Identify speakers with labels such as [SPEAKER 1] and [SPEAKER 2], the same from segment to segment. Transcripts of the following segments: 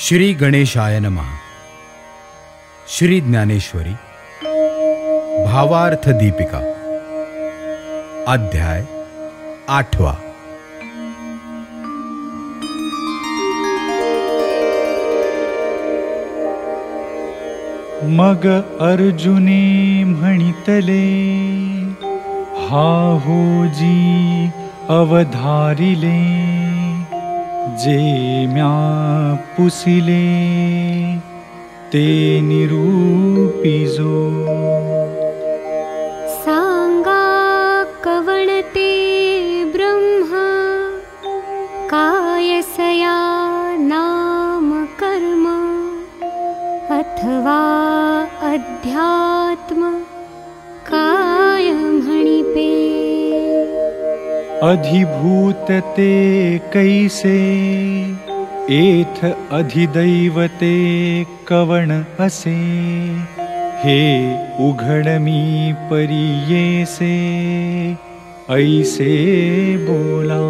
[SPEAKER 1] श्री गणेशाय नमः। श्री ज्ञानेश्वरी। भावार्थ दीपिका। अध्याय आठवा।
[SPEAKER 2] मग अर्जुने म्हणितले हा होजी अवधारिले. पुसिले ते निरूपिजो
[SPEAKER 3] सांगा कवणते ब्रह्म कायसया नाम कर्म अथवा अध्यात्म
[SPEAKER 2] अधिभूत ते कैसे? एथ अधिदैवते कवण असे हे उघडमी परियेसे ऐसे बोला।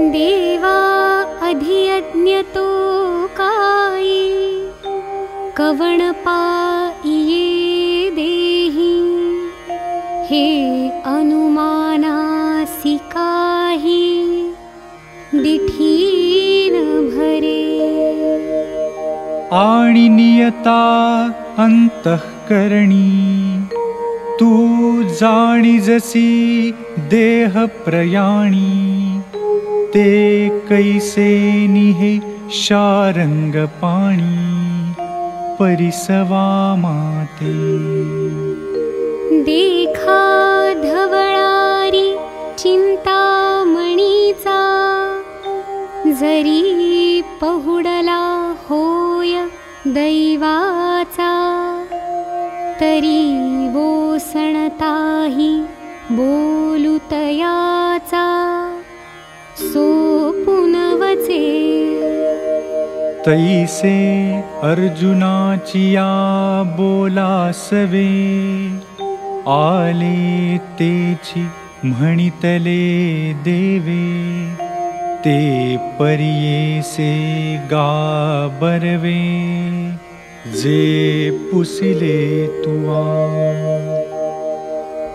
[SPEAKER 3] देवा अधियज्ञतो कायी कवण पाइये देही। हे दिठीन भरे।
[SPEAKER 2] आणि नियता अंतःकरणी। तू जाणी जसी देह प्रयाणी। ते कैसे निहे शारंग पाणी। परिसवा माते।
[SPEAKER 3] देखा धवळारी चिंतामणीचा जरी पहुडला होय दैवाचा तरी वोसणताही बोलुतयाचा सोपुनवचे
[SPEAKER 2] तैसे अर्जुनाचिया बोलासवे आले तेची म्हणितले देवे ते परियेसे गाबरवे जे पुसिले तुआ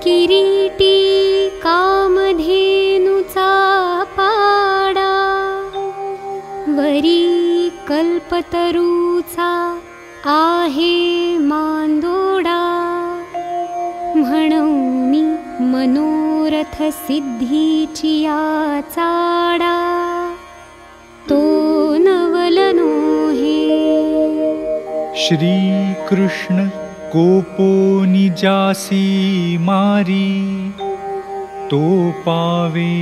[SPEAKER 3] किरीटी कामधेनुचा पाडा। वरी कल्पतरूचा आहे मांदोडा। म्हणून मनोरथ सिद्धीची या चाडा तो नवलनो हे।
[SPEAKER 2] श्री कृष्ण कोपोनि जासी मारी। तो पावे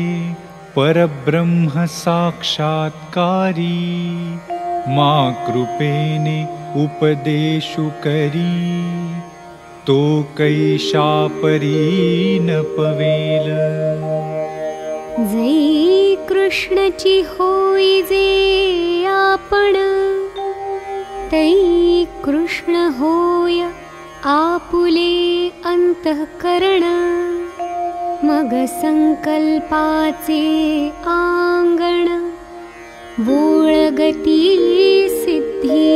[SPEAKER 2] परब्रह्म साक्षात्कारी। मा कृपेने उपदेशु करी तो कैशा परी न पवेल।
[SPEAKER 3] जै कृष्णची होई जे आपण तै कृष्ण होय आपुले अंतःकरण। मग संकल्पाचे आंगण वोळगती सिद्धी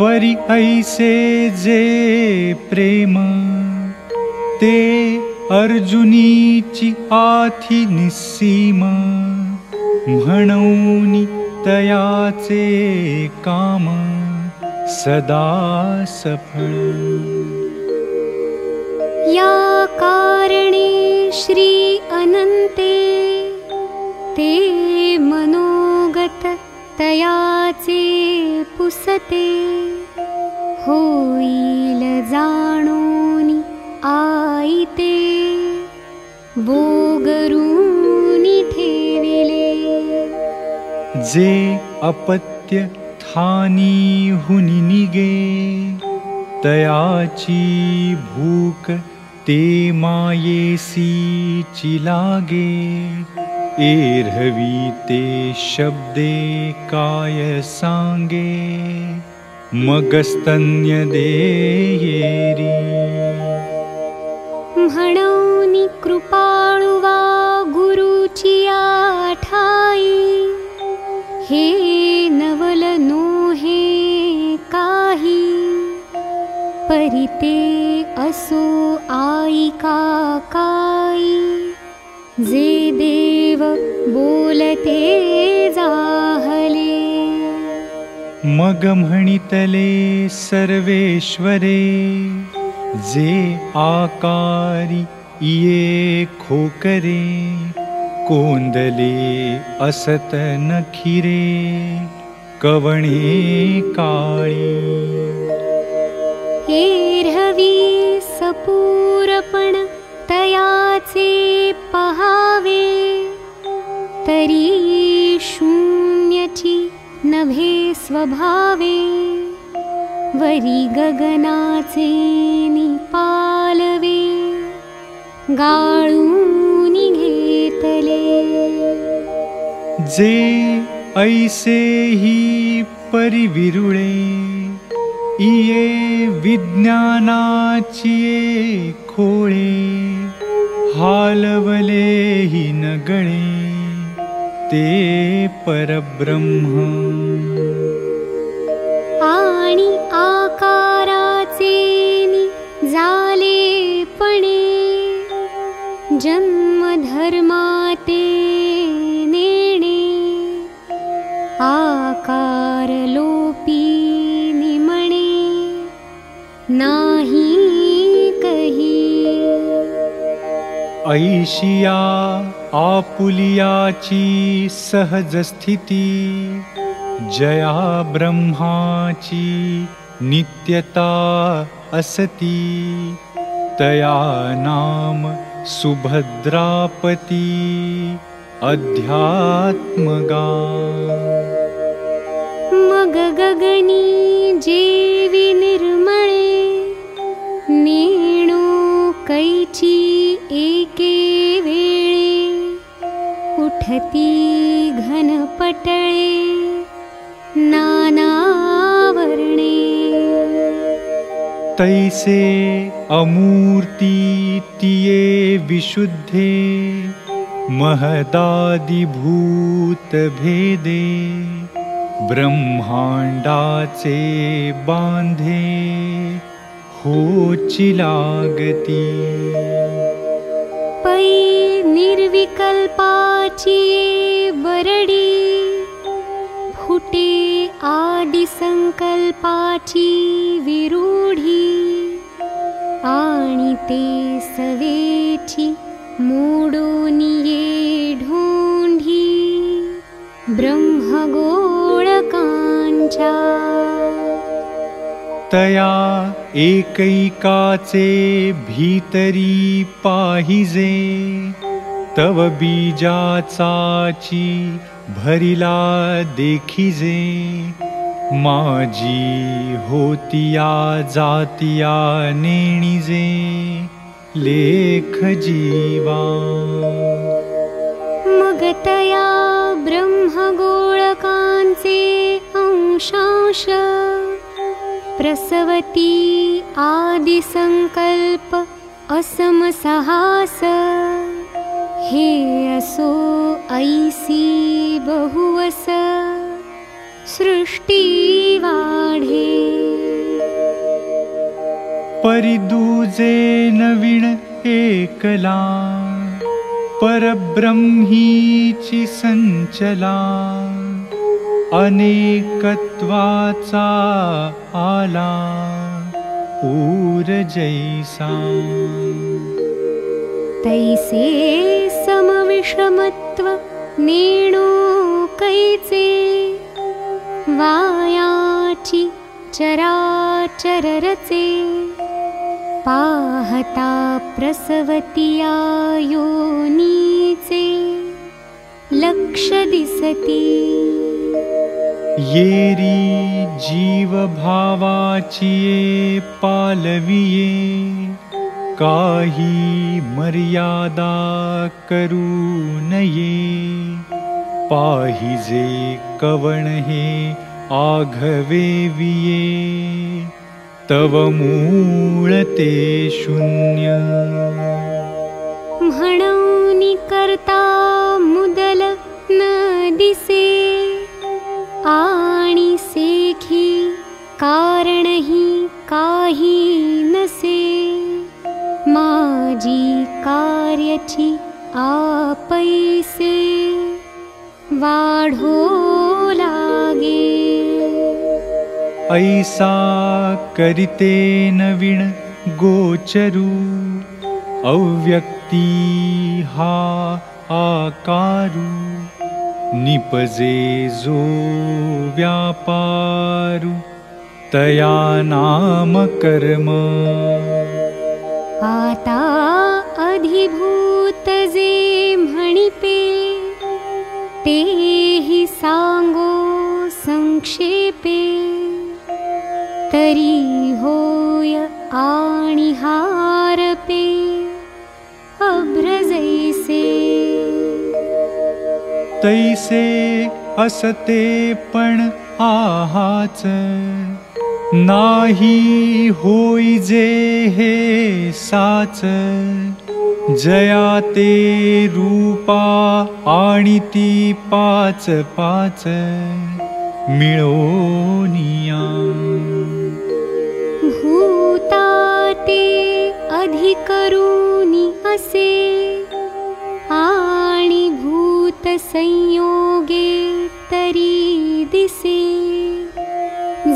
[SPEAKER 2] परि ऐसे जे प्रेम ते अर्जुनीची आथी निस्सीम। म्हणून तयाचे काम सदा सफळ
[SPEAKER 3] या कारणे श्री अनन्ते ते मनोगत तयाचे पुसते होईल जाणोनि आईते बोगरूनि ठेविले.
[SPEAKER 2] जे अपत्य थानी हुनी निगे तयाची भूक ते मायेसी चिलागे एर्हवीते शब्दे काय सांगे सङ्गे मगस्तन्येरि
[SPEAKER 3] कृपाळु वा गुरुचि आई हे नवलनो हे काही परिते असो आका जे देव बोलते जाहले।
[SPEAKER 2] मग म्हणितले सर्वेश्वरे जे आकारी इये खोकरे कोंदले असत नखिरे कवणे काळी।
[SPEAKER 3] एरहवी सपूरपण तयाचे पहावे तरी शून्यची नभे स्वभावे। वरी गगनाचे निपालवे गाळून घेतले।
[SPEAKER 2] जे ऐसे ही परिविरुळे इये विज्ञानाची खोळे। हालवले नगळे ते परब्रह्म।
[SPEAKER 3] आणि आकाराचे नि झाले पणे। जन्मधर्माते नेणे। आकार लोपी निमणे। नाही कही।
[SPEAKER 2] ऐशिया आपुलियाची सहज स्थिती जया ब्रह्माची नित्यता असती तया नाम सुभद्रापती अध्यात्मगा
[SPEAKER 3] मग गगनी जेवी निर्मळे नेणू कैची एके वेळे उठती घनपटळे नानावर्णे।
[SPEAKER 2] तैसे अमूर्ती तिये विशुद्धे महदादिभूत भेदे ब्रह्मांडाचे बांधे। होची लागती।
[SPEAKER 3] पै बरडी फुटे आदिसंकल्पाची विरूढी। आणि ते सवेची मोडोनिये ढोंढी। ब्रह्मगोळकांच्या
[SPEAKER 2] तया एकैकाचे भीतरी पाहिजे तव बीजाचाची भरिला देखिजे। माझी होतिया जातिया नेणिजे। लेख जीवा।
[SPEAKER 3] मग तया ब्रह्मगोळकांचे अंशांश। प्रसवती आदिसंकल्प असमसहास हे असो ऐसी बहुवस सृष्टी वाढे।
[SPEAKER 2] परिदूजे नवीन एकला परब्रह्मीची संचला। अनेकत्वाचा आला ऊर जैसा
[SPEAKER 3] तैसे समविषमत्व नेणो कैचे वायाची चराचररचे पाहता प्रसवतिया योनीचे लक्ष दिसती
[SPEAKER 2] येरी जीव भावाची पालविये काही मर्यादा करू नये पाहिजे कवण हे आघवे तव मूळ ते शून्य।
[SPEAKER 3] म्हणून करता मुदल न दिसे। आणि सेखी कारणही काही नसे कार्यची आपैसे वाढो लागे।
[SPEAKER 2] ऐसा करिते नवीन गोचरू अव्यक्ती हा आकारु निपजे जो व्यापारु तया नाम कर्म
[SPEAKER 3] आता अधिभूत जे म्हणिपे तेहि सांगो संक्षेपे। तरी होय आणि हारपे अभ्रजैसे
[SPEAKER 2] तैसे असते पण आहाच नाही होई जे हे साच जया ते रूपा आणि ती पाच पाच मिळोनिया।
[SPEAKER 3] भूता ते अधिकरुनी असे आणि भूत संयोगे तरी दिसे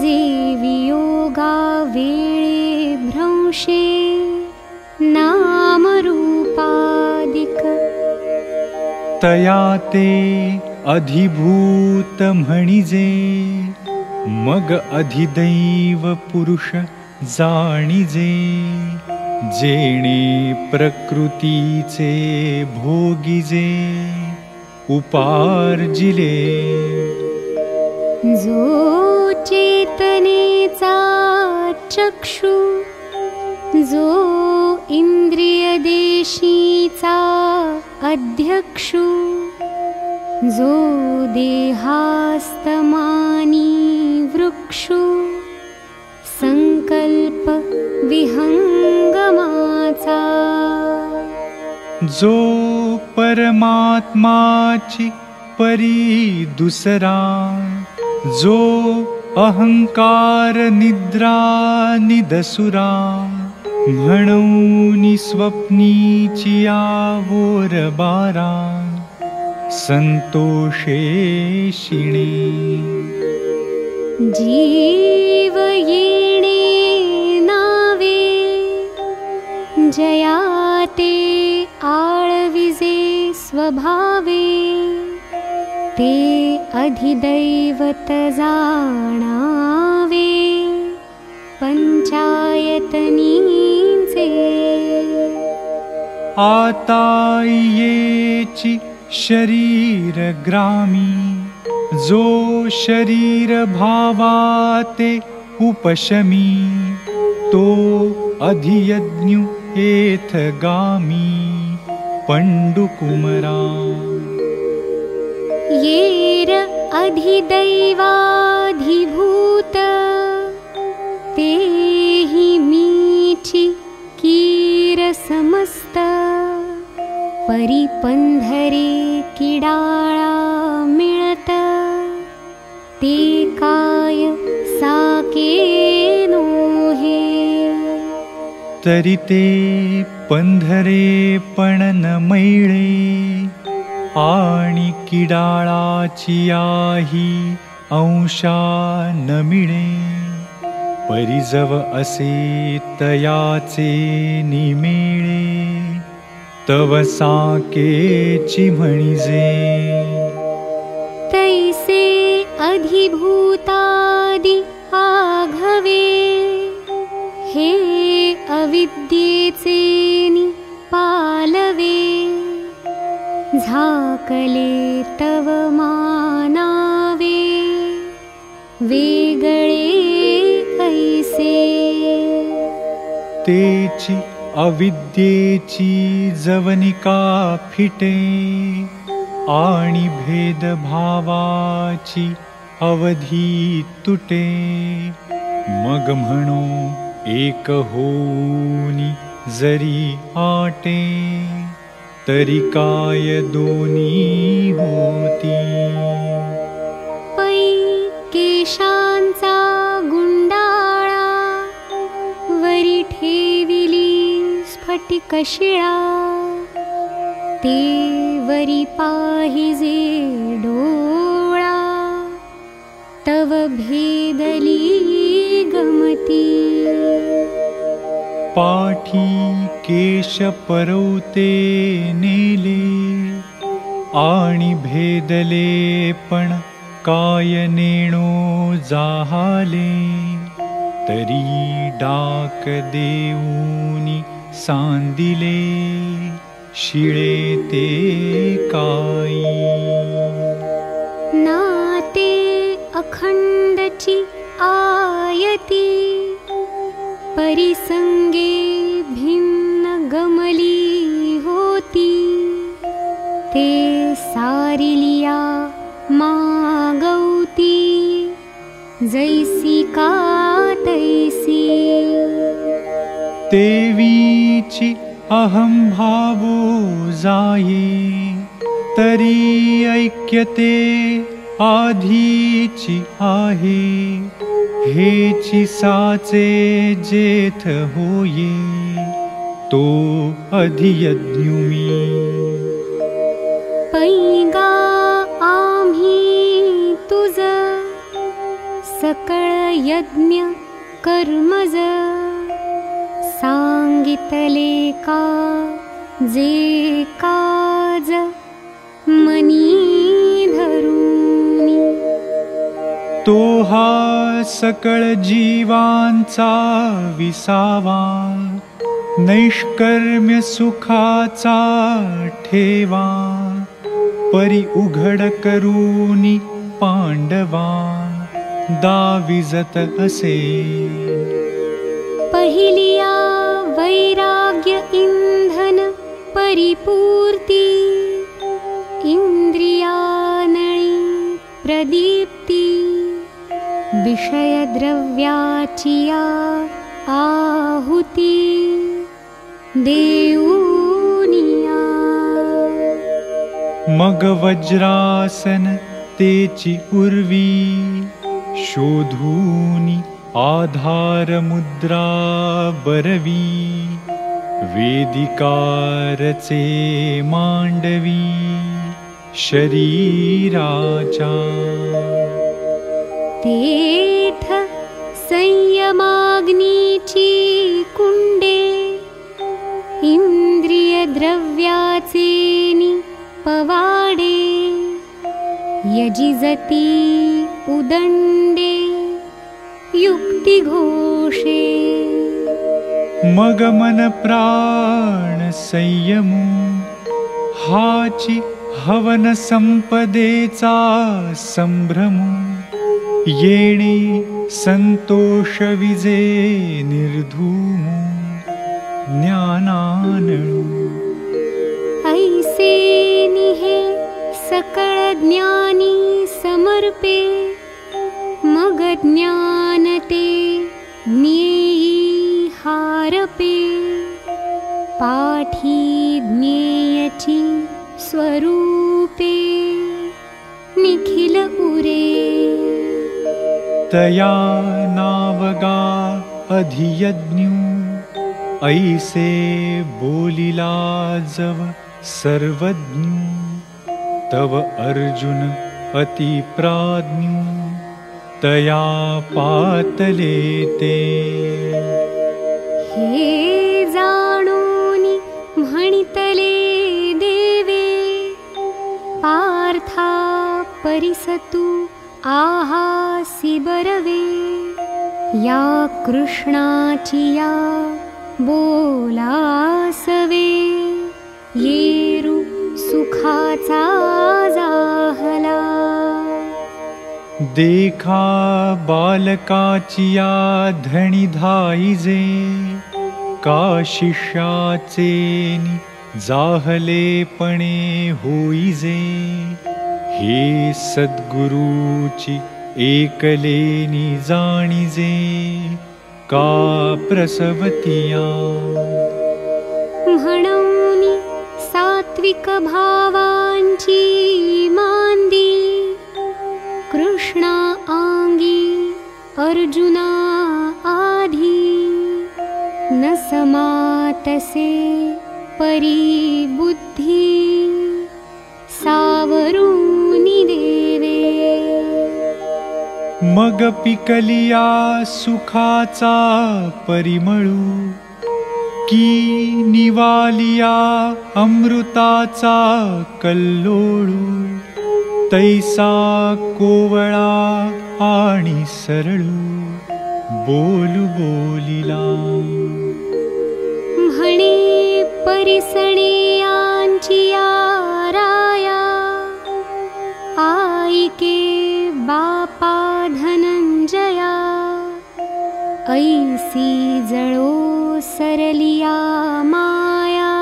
[SPEAKER 3] जे भ्रंशे नामरूपादिक।
[SPEAKER 2] तया ते अधिभूत म्हणिजे मग अधिदैव पुरुष जाणिजे जेणे प्रकृतीचे भोगिजे उपार्जिले।
[SPEAKER 3] जो चेतनेचा चक्षु जो इन्द्रियदेशीचा अध्यक्षु जो देहास्तमानी वृक्षु। संकल्प विहंगमाचा
[SPEAKER 2] जो परमात्माची परी दुसरा जो अहंकार निद्रा निदसुरा म्हणून स्वप्नीची आवोर बारा संतोषे शिणे।
[SPEAKER 3] जीव येणे नावे जयाते आळविजे स्वभावे ते अधिदैवत जाणावे पंचायतनीचे
[SPEAKER 2] आता येची शरीर ग्रामी जो शरीर भावाते उपशमी तो अधियज्ञ एथ गामी पंडुकुमरा
[SPEAKER 3] येर अधिदैवाधिभूत। तेहि मीठी कीर समस्त। परिपंधरे किडाळा मिळत। ते काय साके नोहे।
[SPEAKER 2] तरी ते पंधरे पण न मैळे आणि किडाळाची आही अंशा न मिळे परिजव असे तयाचे निमेळे. तव साकेची म्हणिजे
[SPEAKER 3] तैसे अधिभूतादि आघवे. हे अविद्येचे पालवे झाकले तव मानावे वेगळे ऐसे
[SPEAKER 2] तेची अविद्येची जवनिका फिटे आणि भेदभावाची अवधी तुटे. मग म्हणो एक होनी जरी आटे तरी काय दोनी होती।
[SPEAKER 3] पै केशांचा गुंडाळा वरी ठेविली स्फटिक शिळा ते वरी पाहिजे डोळा तव भेदली गमती
[SPEAKER 2] पाठी केश परवते नेले भेदले देऊनी सांदिले शिळे ते काई।
[SPEAKER 3] नाते अखंडची आयती परिसंगे भिन्न गमली होती। ते सारिलिया मागवती जैसी का तैसी।
[SPEAKER 2] देवीची अहं भावो जाये। तरी ऐक्यते आहे होये तो अधियज्ञुमी।
[SPEAKER 3] पैगा आम्ही तुझ सकळ यज्ञ कर्मज। सांगितले का जे काज मनी
[SPEAKER 2] तो हा सकळ जीवांचा विसावा नैष्कर्म्य सुखाचा ठेवा परी उघड करूनी पांडवा दाविजत असे
[SPEAKER 3] पहिलिया वैराग्य इंधन परिपूर्ती इंद्रियानळी प्रदीप्ती विषयद्रव्याचिया आहुती देऊनिया
[SPEAKER 2] मग वज्रासन तेची उर्वी शोधूनी आधार मुद्रा बरवी वेदिकारचे मांडवी शरीराचा
[SPEAKER 3] तेथ संयमाग्नीची कुंडे इंद्रियद्रव्याचेनि पवाडे यजिजती उदंडे युक्तिघोषे।
[SPEAKER 2] मग मन प्राण संयमू हाची हवन संपदेचा संभ्रमू येणे संतोष विजे निर्धूमू ज्ञानानळू
[SPEAKER 3] ऐसे निहे सकळ ज्ञानी समर्पे मग ज्ञानते ज्ञेयी हारपे। पाठी ज्ञेयची स्वरूपे निखिल उरे
[SPEAKER 2] तया नावगा अधियज्ञू। ऐसे बोलिला जव सर्वज्ञू। तव अर्जुन अतिप्राज्ञू तया पातले ते
[SPEAKER 3] हे जाणूनि म्हणितले देवे पार्था परिसतु आहासि बरवे या कृष्णाची या बोलासवे। येरु सुखाचा जाहला।
[SPEAKER 2] देखा बालकाचिया धणी धाईजे का जाहलेपणे होईजे हे सद्गुरूची एकलेनी जाणीजे का प्रसवतिया?
[SPEAKER 3] म्हणूनि सात्विक भावांची मांदी कृष्णा आंगी अर्जुना आधी न समातसे परी बुद्धी
[SPEAKER 2] मग पिकलिया सुखाचा परिमळू. की निवालिया अमृताचा कल्लोळू. तैसा कोवळा आणि सरळू. बोलू बोलिला.
[SPEAKER 3] म्हणे परिसणे राया. आईके बापा धनंजया ऐसी जळो सरलिया माया।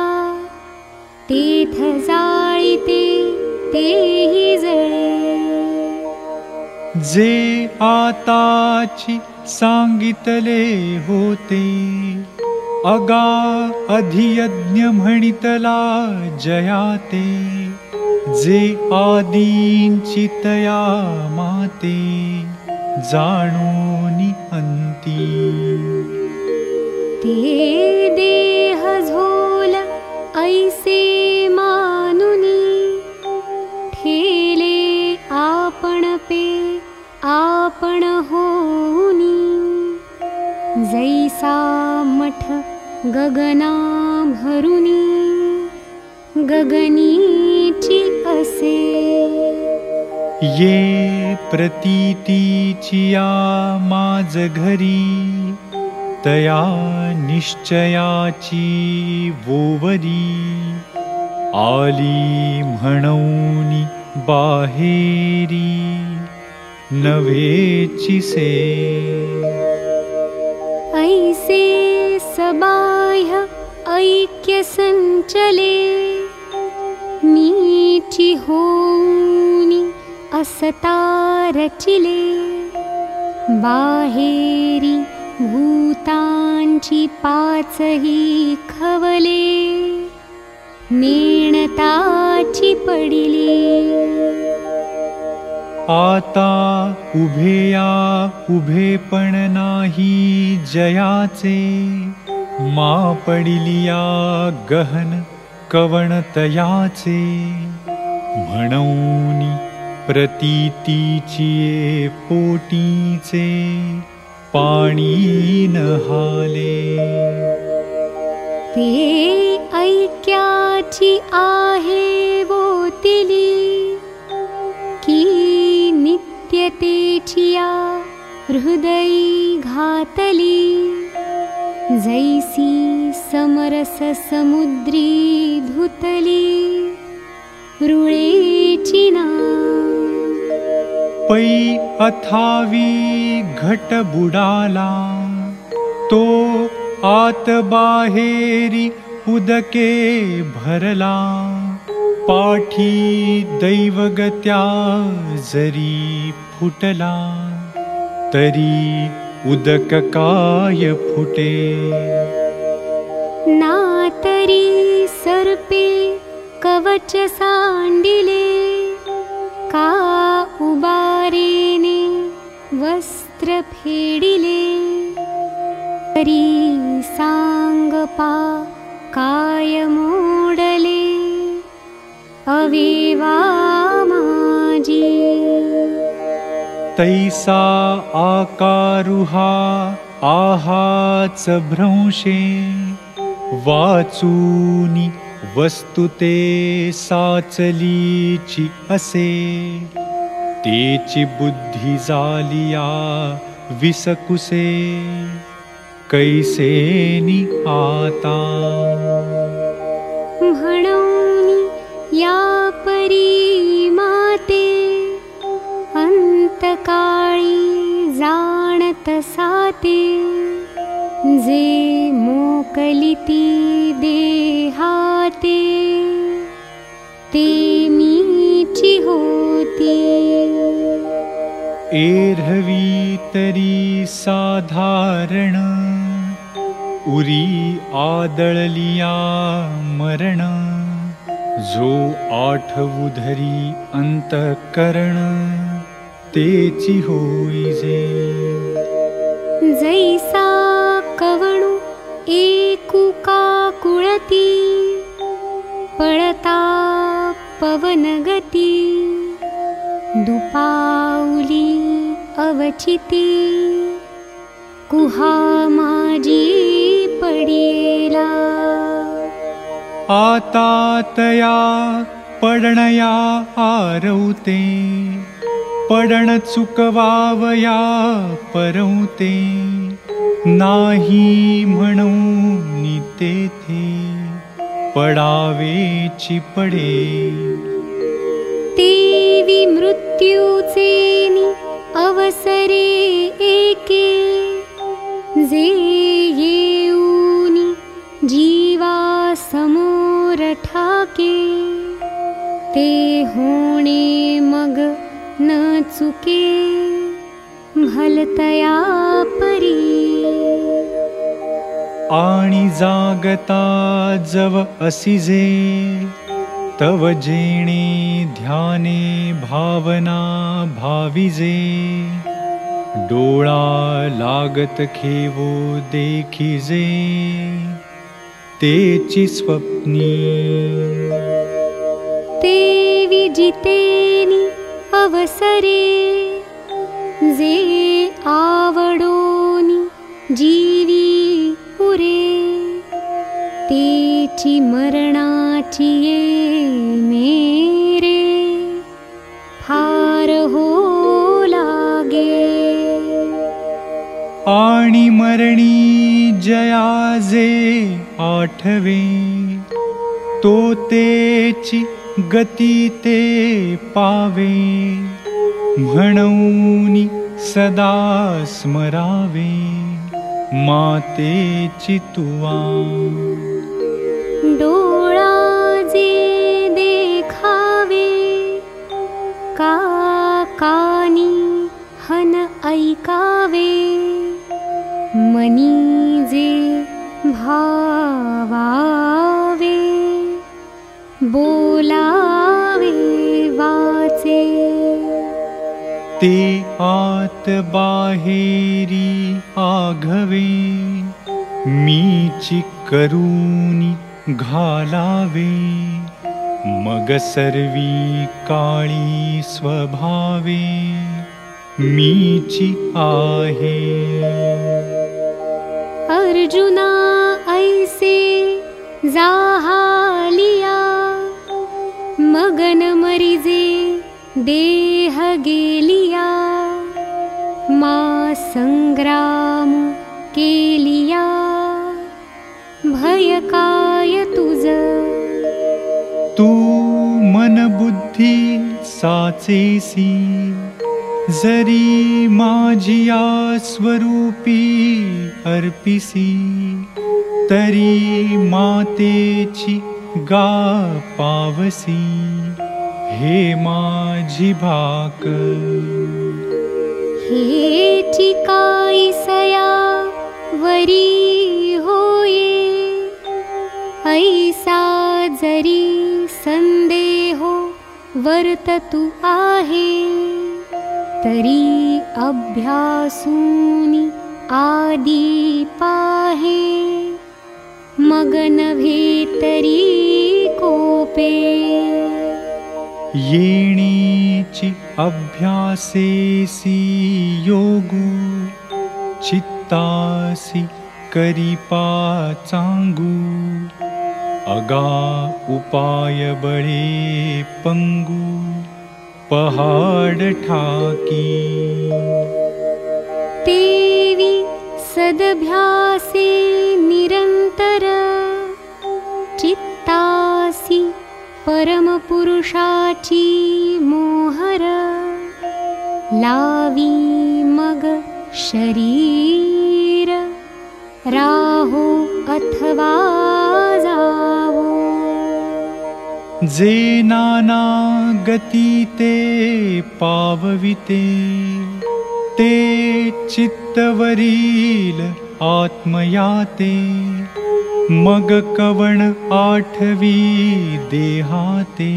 [SPEAKER 2] जे आताची सांगितले होते अगा अधियज्ञ म्हणितला जयाते जे तया माते
[SPEAKER 3] ते देह झोल ऐसे मानुनी। ठेले आपण पे आपण होनी जैसा मठ गगना भरुनी गगनीची
[SPEAKER 2] ये प्रतीतीचिया माज घरी तया निश्चयाची वोवरी। आली म्हणूनी बाहेरी नवेची से।
[SPEAKER 3] ऐसे सबाह्य ऐक्य संचले पाचही खवले नेणताची पडिली।
[SPEAKER 2] आता उभेया उभेपण नाही जयाचे मा पडिलिया गहन कवणतयाचे म्हणून प्रतीतीचिये पोटीचे पाणी नहाले
[SPEAKER 3] ते ऐक्याची आहे बोतिली की नित्यतेचिया हृदयी घातली. जैसी समरस समुद्री धुतली रुळेची ना
[SPEAKER 2] पै अथावी घट बुडाला तो आत बाहेरी उदके भरला। पाठी दैवगत्या जरी फुटला तरी उदक काय फुटे।
[SPEAKER 3] नातरी सर्पे कवच सांडिले का उबारेने वस्त्र फेडिले? तरी सांगपा काय मोडले? अवेवा
[SPEAKER 2] तैसा आकारुहा आहाच भ्रंशे। वाचूनी वस्तुते साचलीची असे। तेची बुद्धी जालिया विसकुसे।
[SPEAKER 3] या परी अंतकाळी जाणत साते जे मोकलिती देहाते. ते मीची होती.
[SPEAKER 2] एर्हवी तरी साधारण उरी आदळलिया मरण. जो आठवू धरी अंतकरण तेची होईजे
[SPEAKER 3] जैसा कवणु एकुका कुळती पळता पवनगती दुपाउली अवचिती कुहा माजी पडिला
[SPEAKER 2] आतातया पडणया आरवते पडण चुकवावया परवते नाही म्हणून तेथे पडावेची पडे
[SPEAKER 3] तेवी मृत्यूचेनी अवसरे एके. जे येऊनी जीवा समोर ठाके ते होणे मग न चुके भलतया परी।
[SPEAKER 2] आणि जागता जव असिजे तव जेणे ध्याने भावना भाविजे। डोळा लागत खेवो देखिजे तेची स्वप्नी।
[SPEAKER 3] ते विजितेनि अवसरे। जे आवडोनि जीवी पुरे तेची मरणाची ये मेरे। फार हो लागे।
[SPEAKER 2] आणि मरणी आठवे तो तेची गती पावे सदा स्मरावे तुवा
[SPEAKER 3] डोळा जे देखावे का कानी हन ऐकावे मनी जे भावावे बोलावे वाचे।
[SPEAKER 2] ते आत बाहेरी आघवे मीची करूनी घालावे। मग सर्वी काळी स्वभावे मीची आहे।
[SPEAKER 3] अर्जुना ऐसे जाहालिया मगन मरिजे देह गेलिया। मा संग्राम केलिया। भय काय तुझ?
[SPEAKER 2] तू मन बुद्धी साचेसी जरी माझिया स्वरूपी अर्पिसी तरी मातेची गा पावसी हे माझी भाक
[SPEAKER 3] हे चिकाईसया वरी होये। ऐसा जरी संदेहो वर्ततु आहे। तरी अभ्यासूनि आदि पाहे मगन भेतरी कोपे
[SPEAKER 2] येणीची अभ्यासेसी योगू चित्तासी करीपा चांगू अगा उपाय बळे पंगू पहाड ठाकी।
[SPEAKER 3] तेवी सदभ्यासे चित्तासि परमपुरुषाची मोहर। लावी मग शरीर। राहो अथवा जावो।
[SPEAKER 2] जे गती ते पावविते ते चित्तवरील आत्मयाते मग कवण आठवी देहाते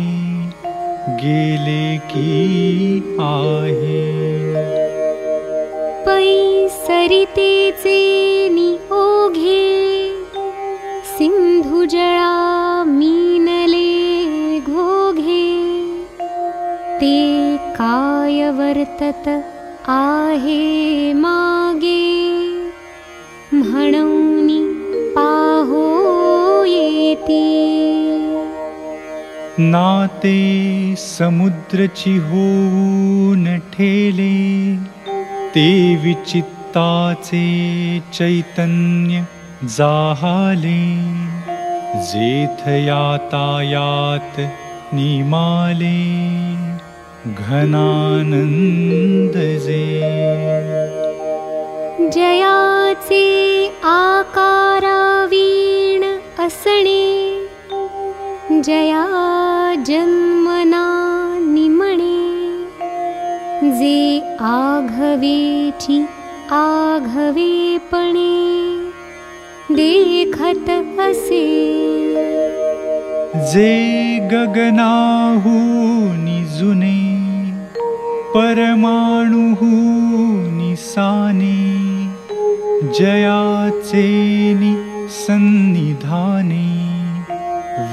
[SPEAKER 2] गेले की आहे?
[SPEAKER 3] पै सरितेचे नि ओघे सिंधुजळा मीनले घोघे. ते काय वर्तत आहे मागे पाहो येती
[SPEAKER 2] नाते समुद्रची होऊन ठेले ते विचित्ताचे चैतन्य जाहाले जेथ यातायात निमाले घनानंद जे
[SPEAKER 3] जयाचे आकारावीण असणे जया जन्मना निमणे। जे आघवेची आघवेपणे देखत असे
[SPEAKER 2] जे गगनाहूनि जुने परमाणुहूनि साने जयाचेनि सन्निधाने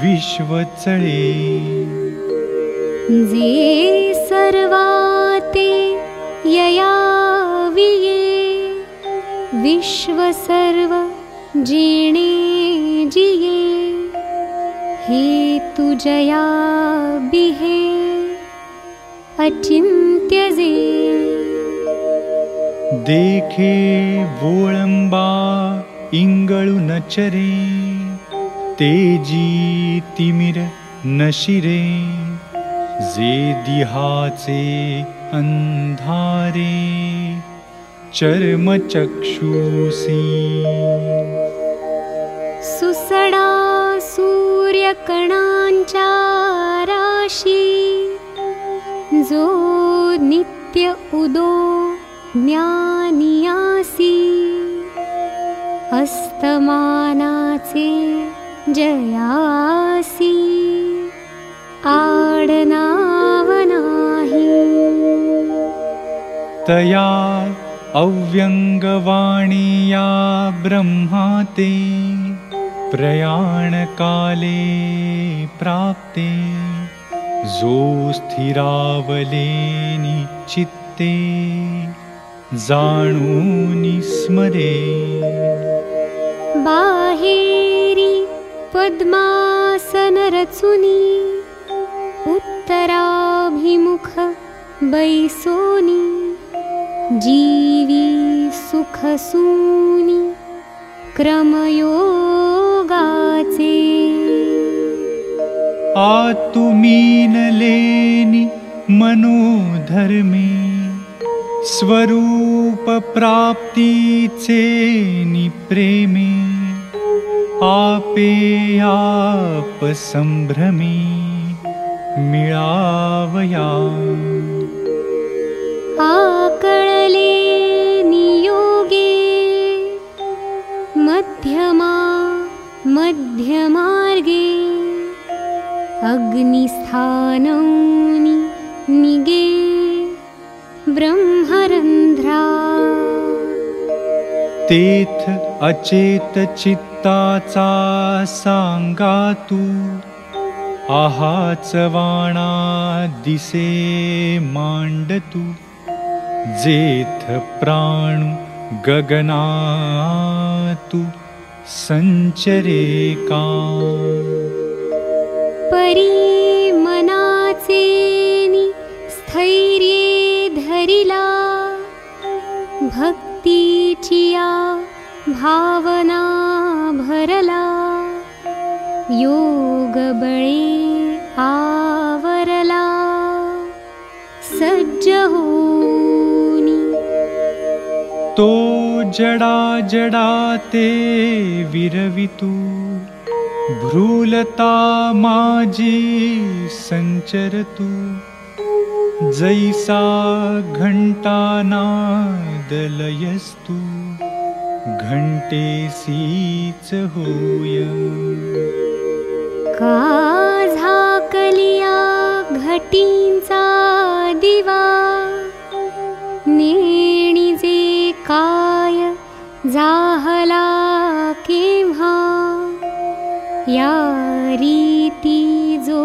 [SPEAKER 2] विश्वचळे
[SPEAKER 3] जे सर्वाते ययाविये विश्व सर्व जिणे जिये हे तुजया बिहे अचिन्त्य जे
[SPEAKER 2] देखे वोळंबा इंगळू नचरे तेजी तिमिर नशिरे जे दिहाचे अंधारे चर्मचक्षुषी
[SPEAKER 3] सुसडा सूर्यकणांच्या राशी जो नित्य उदो ज्ञानियासी अस्तमानाचे जयासी। आडनावनाही
[SPEAKER 2] तया अव्यङ्गवाणीया ब्रह्माते प्रयाणकाले प्राप्ते। जो स्थिरावलेनि चित्ते जाणूनि स्मरे
[SPEAKER 3] बाहेरी पद्मासन रचुनी उत्तराभिमुख बैसोनी जीवी सुखसूनी क्रमयोगाचे।
[SPEAKER 2] आतुमीनलेनि मनोधर्मे स्वरूपप्राप्तीचेनि प्रेमे आपेयापसम्भ्रमे मिळावया
[SPEAKER 3] आकळले नियोगे मध्यमा मध्यमार्गे अग्निस्थानौनि निगे ब्रह्मरन्ध्रा।
[SPEAKER 2] तेथ अचेत चित्ताचा सांगातू। आहाच वाणा दिसे मांडतू। जेथ प्राणु गगनातु। संचरे का
[SPEAKER 3] परी
[SPEAKER 2] जडा जडा ते विरवितू। भ्रूलता माझी संचरतू। जैसा घंटानादलयस्तु घंटेसीच होय।
[SPEAKER 3] का झाकलिया घटींचा दिवा जाहला केव्हा या रीती जो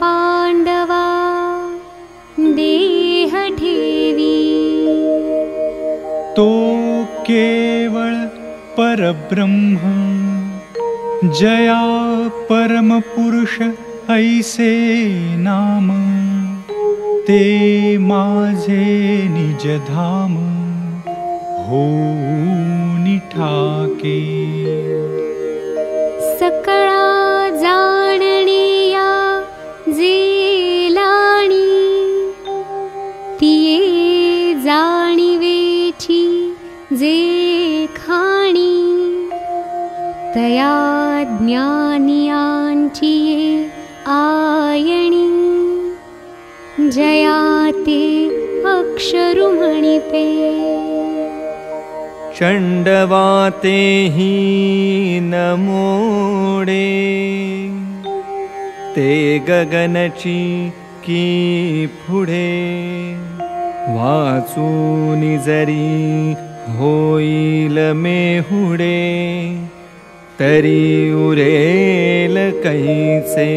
[SPEAKER 3] पाण्डवा
[SPEAKER 2] देहठीवी तो केवळ परब्रह्म जया परमपुरुष ऐसे नाम ते माजे निजधाम हो निठाके
[SPEAKER 3] सकळा जाणणिया जे लाणी तिये जाणिवेची जे खाणी तया ज्ञानियांची ये आयणी जया ते अक्षरु म्हणिपे
[SPEAKER 4] चण्डवाते हि नमोडे। ते गगनची की फुडे वाचूनि जरी होईल मेहुडे। तरी उरेल कैसे।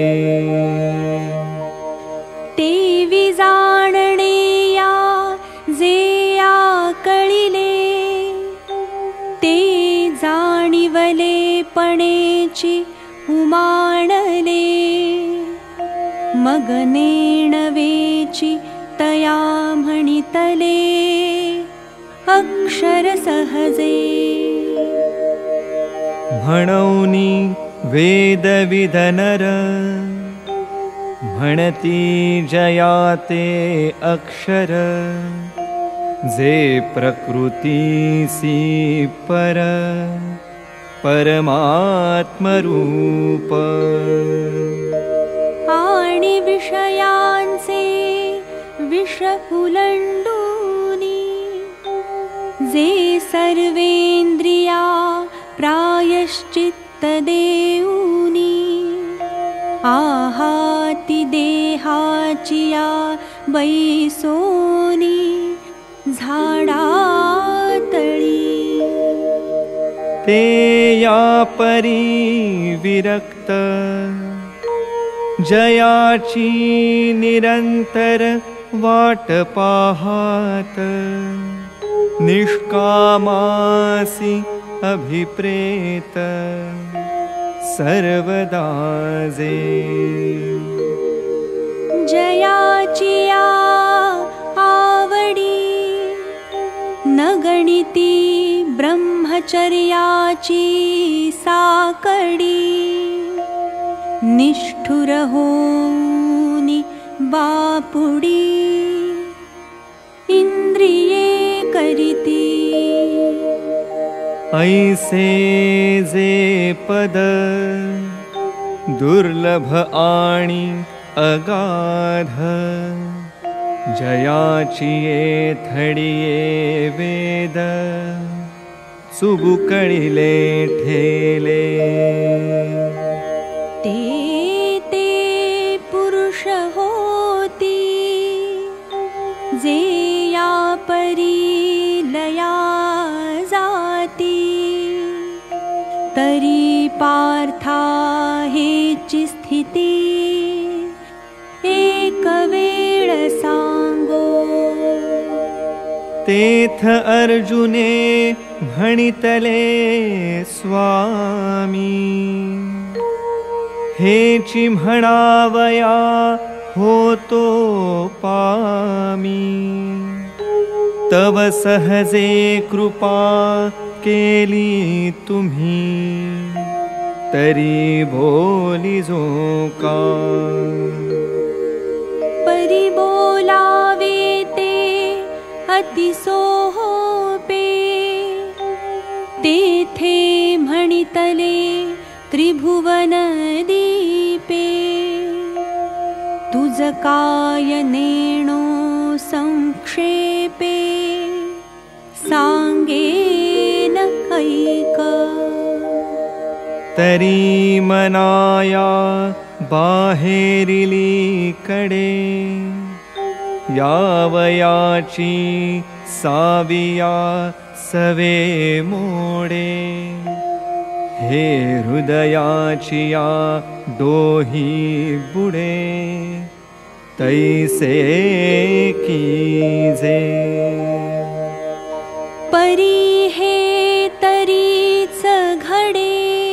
[SPEAKER 5] ते विजाणणे पणेची उमाणले मग नेणवेची तया म्हणितले अक्षर सहजे
[SPEAKER 4] म्हणौनी वेदविधनर। म्हणती जयाते अक्षर। जे प्रकृतीसी पर परमात्मरूप।
[SPEAKER 5] आणि विषयांचे विष उलंडूनी जे सर्वेंद्रिया प्रायश्चित्त देऊनी आहाती देहाचिया बैसोनी झाडातळी
[SPEAKER 4] ते या परी विरक्त जयाची निरंतर वाट पाहात निष्कामासी अभिप्रेत। सर्वदाजे
[SPEAKER 5] जयाचिया आवडी। न गणिती ब्रह्मचर्याची साकडी निष्ठुर होनी बापुडी इंद्रिये करीती।
[SPEAKER 4] ऐसे जे पद दुर्लभ आणि अगाध जयाचिये थडिये वेद चुबुकळिले ठेले।
[SPEAKER 5] ते ते पुरुष होती जे या परी लया जाती तरी पार्था स्थिती
[SPEAKER 4] तेथ अर्जुने भणितले स्वामी। हेची म्हणावया होतो पामी। तव सहजे कृपा केली तुम्ही। तरी बोली जो का।
[SPEAKER 5] परी ते अतिसोहोपे तेथे म्हणितले त्रिभुवन दीपे तुझ काय नेणो संक्षेपे सांगेन ऐक
[SPEAKER 4] तरी मनाया बाहेरिली कडे यावयाची साविया सवे मोडे। हे हृदयाचिया दोहि बुडे। तैसे कीजे।
[SPEAKER 5] परी हे तरीच घडे।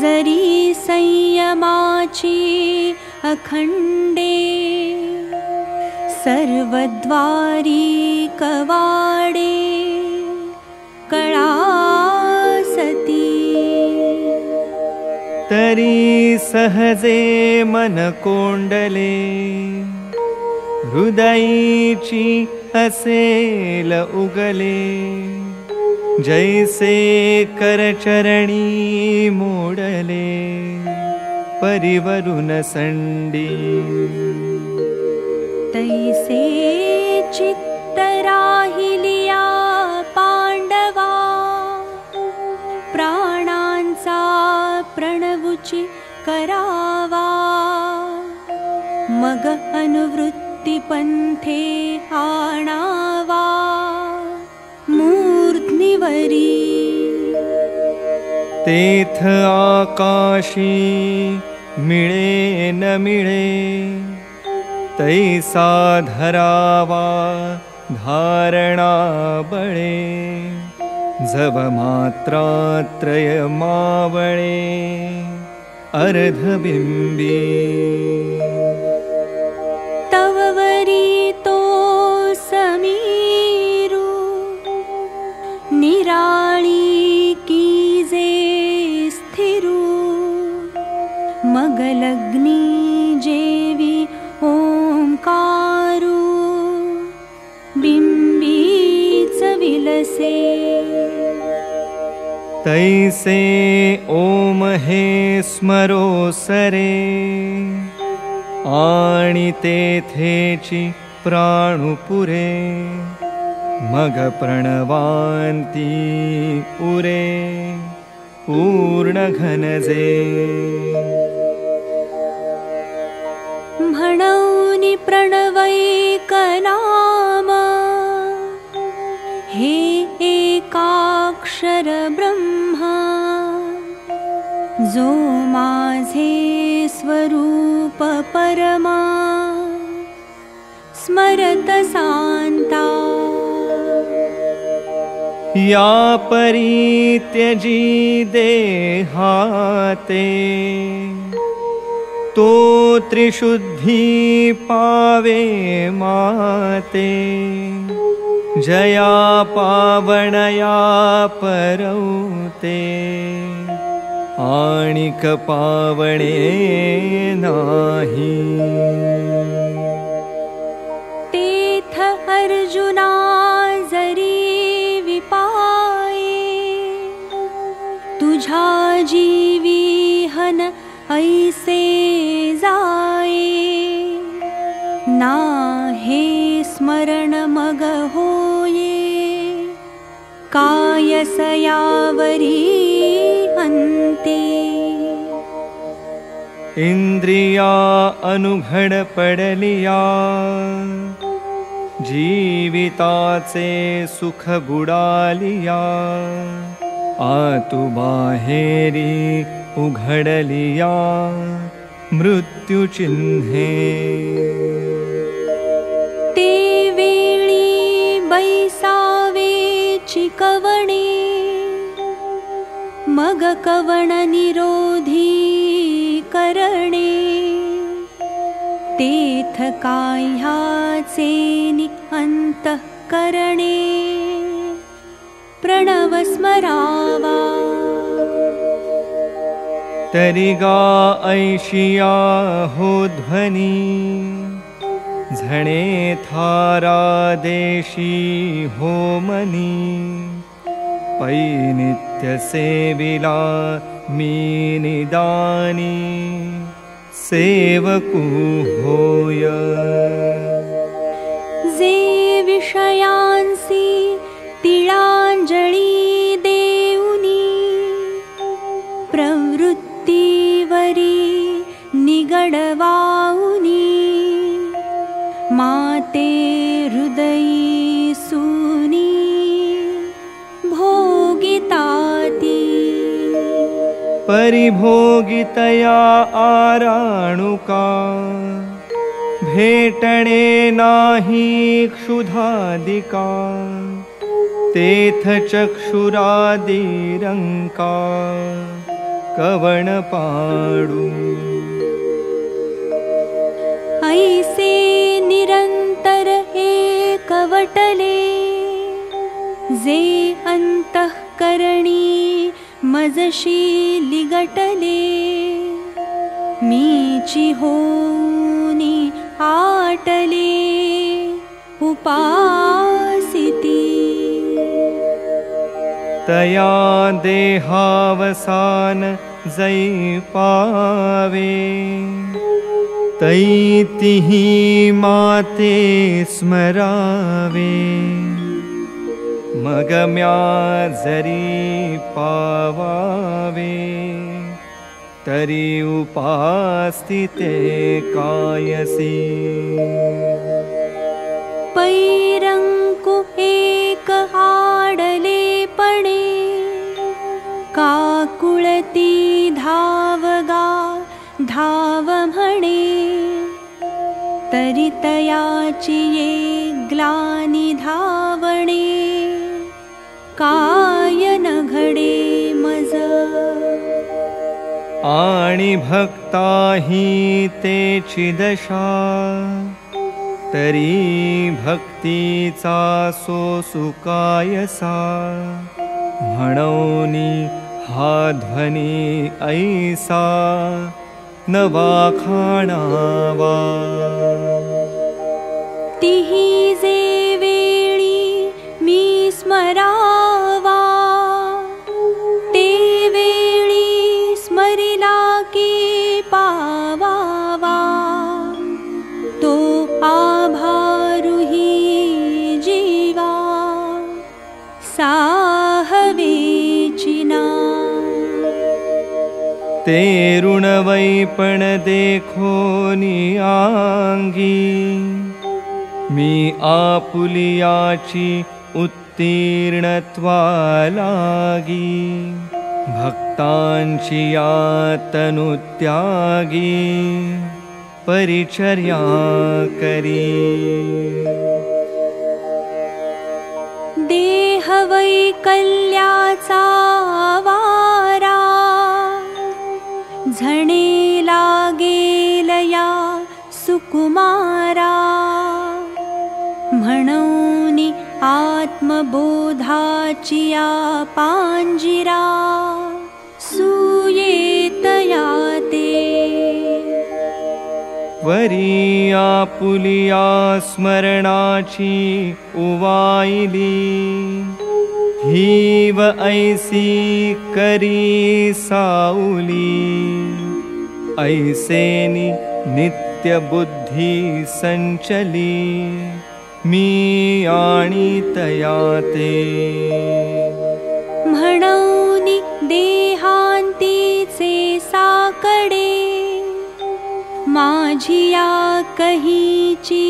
[SPEAKER 5] जरी संयमाची अखंडे। सर्वद्वारी कवाडे कळा सती
[SPEAKER 4] तरी सहजे मन कोंडले हृदयीची असेल उगले। जैसे करचरणी मोडले परिवरुन
[SPEAKER 5] चित्तराहिलिया पाण्डवा प्राणांचा प्रणवुचि करावा। मग अनुवृत्तिपन्थे आणावा। मूर्ध्निवरी।
[SPEAKER 4] तेथ आकाशी मिळे न मिळे तैसा धरावा धारणा बळे जब मात्रात्रय मावळे अर्धबिम्बी
[SPEAKER 5] तव वरी तो समीरु। निराळी
[SPEAKER 4] तैसे ओम हे स्मरो सरे। आणि तेथेची प्राणुपुरे मग प्रणवांती उरे पूर्ण घनजे।
[SPEAKER 5] म्हणौनि प्रणवैक नाम हे एकाक्षर जो माझे स्वरूप परमा स्मरत सांता
[SPEAKER 4] या परित्यजी देहाते तो त्रिशुद्धि पावे माते। जया पावणया परौते आणिक पावणे नाही.
[SPEAKER 5] तेथ अर्जुना जरी विपाये तुझा जीवी हन ऐसे जाये. ना हे स्मरण मग होये कायसयावरी
[SPEAKER 4] इंद्रिया अनुघड पडलिया जीविताचे सुख बुडालिया आतु बाहेरी
[SPEAKER 5] वेळी बैसावे चिकवणे मग कवण तेथ काह्याचे नि अंतः करणे प्रणव स्मरावा
[SPEAKER 4] तरिगा ऐशिया हो ध्वनी झणे थारा देशी हो मनी पै नित्य सेविला मी निदानी सेवकु होय
[SPEAKER 5] जे विषयांसी तिळांजळी
[SPEAKER 4] परिभोगितया आराणुका। भेटणे नाही क्षुधादिका। तेथ चक्षुरादिरङ्का कवणपाडु
[SPEAKER 3] ऐसे निरन्तर एकवटले जे अन्तःकरणी मजशी मीची होनी आटले उपासिती।
[SPEAKER 4] तया देहावसान जै पावे तैतिही माते स्मरावे मगम्या जरी पावावे तरी उपास्तिते कायसी।
[SPEAKER 3] पैरङ्कु एक आडले पणे काकुळती धावगा धाव म्हणे तरी तयाची ये ग्लानी धावणे काय न घडे मज।
[SPEAKER 4] आणि भक्ताही तेची दशा तरी भक्तीचा सोसुकायसा म्हणौनी हा ध्वनी ऐसा। नवा खाणावा।
[SPEAKER 3] तिही जे वेळी मी स्मरावा ते
[SPEAKER 4] ऋणवैपण देखो आंगी मी आपुलियाची उत्तीर्णत्वा लागी भक्तांची यातनुत्यागी। परिचर्या
[SPEAKER 3] वैकल्याचा वारा या सुकुमारा। या पांजिरा सुयेतया ते।
[SPEAKER 4] वरी आपुलिया स्मरणाची उवाईली हीव ऐसी करी साऊली ऐसेनी नित्य बुद्धी संचली मी आणि तया ते
[SPEAKER 3] म्हणून देहांतीचे साकडे माझिया कहीची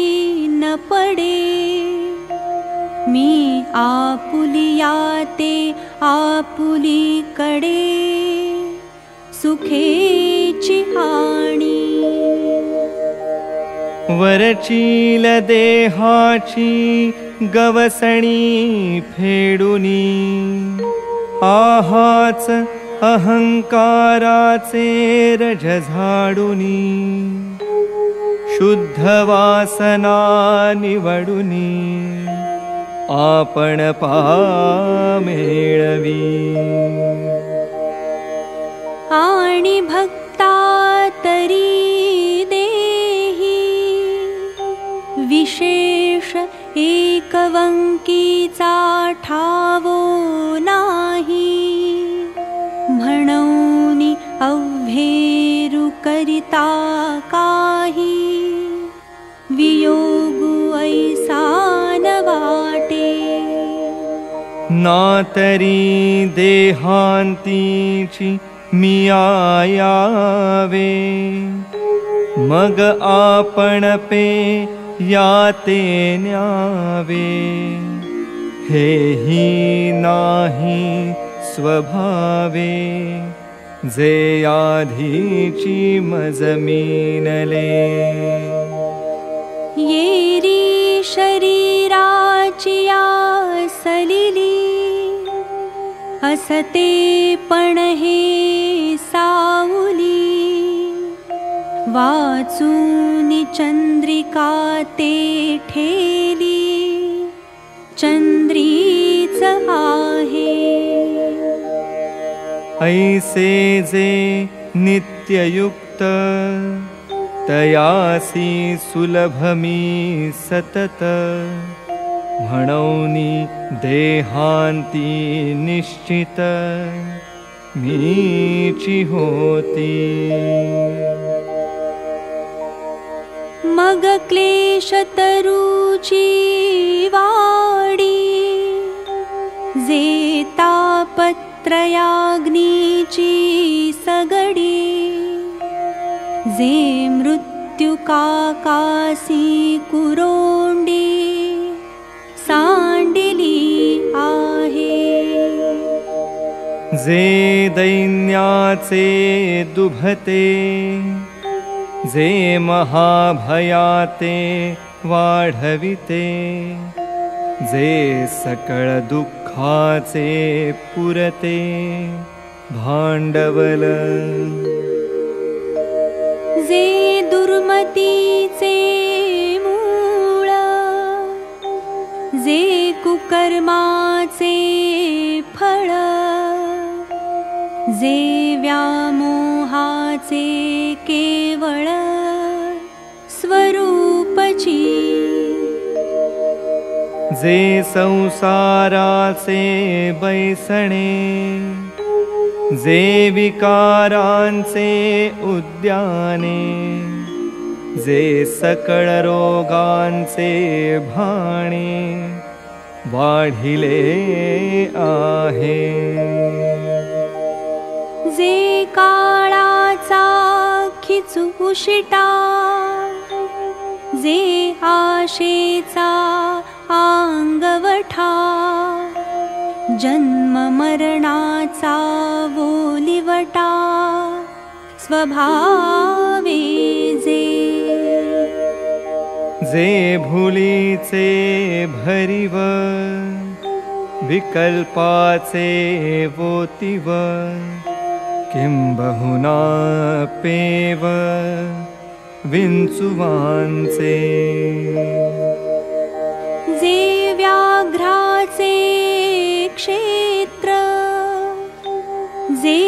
[SPEAKER 3] न पडे मी आपुलिया ते आपुलीकडे। सुखेची आणि
[SPEAKER 4] वरचील देहाची गवसणी फेडुनी। आहाच अहंकाराचे रज झाडुनी शुद्ध वासना निवडुनी आपण पामेळवी.
[SPEAKER 3] आणि भक्ता तरी देही. विशेष एकवंकीचा ठावो नाही. म्हणून अव्हेरु करिता काही
[SPEAKER 4] नातरी देहांतीची मी आयावे मग आपण पे याते न्यावे। हेही नाही स्वभावे। जे आधीची मजमीनले।
[SPEAKER 3] येरी शरीराची या सलिली असते पण हे सावली. वाचूनि चन्द्रिका ते ठेली. चन्द्रीच आहे.
[SPEAKER 4] ऐसे जे नित्ययुक्त तयासी सुलभमी सतत। म्हणौनी देहांती निश्चित। मीची होती।
[SPEAKER 3] मग क्लेश तरुची वाडी जे तापत्रयाग्नीची सगडी जे मृत्युकाकासी कुरोंडी सांडिली आहे.
[SPEAKER 4] जे दैन्याचे दुभते जे महाभयाते वाढविते जे सकळ दुःखाचे पुरते भांडवल
[SPEAKER 3] जे दुर्मतीचे मूळ जे कुकर्माचे फळ जे व्यामोहाचे केवळ स्वरूपची
[SPEAKER 4] जे संसाराचे बैसणे जे विकारांचे उद्याने जे सकळ रोगांचे भाणे वाढिले आहे.
[SPEAKER 3] जे काळाचा खिचू शिटा जे आशेचा आंगवठा जन्म मरणाचा बोलिवटा स्वभावे जे
[SPEAKER 4] जे भुलीचे भरिव विकल्पाचे वोतिव किंबहुना पेव विंचुवांचे।
[SPEAKER 3] जे व्याघ्राचे क्षेत्र जे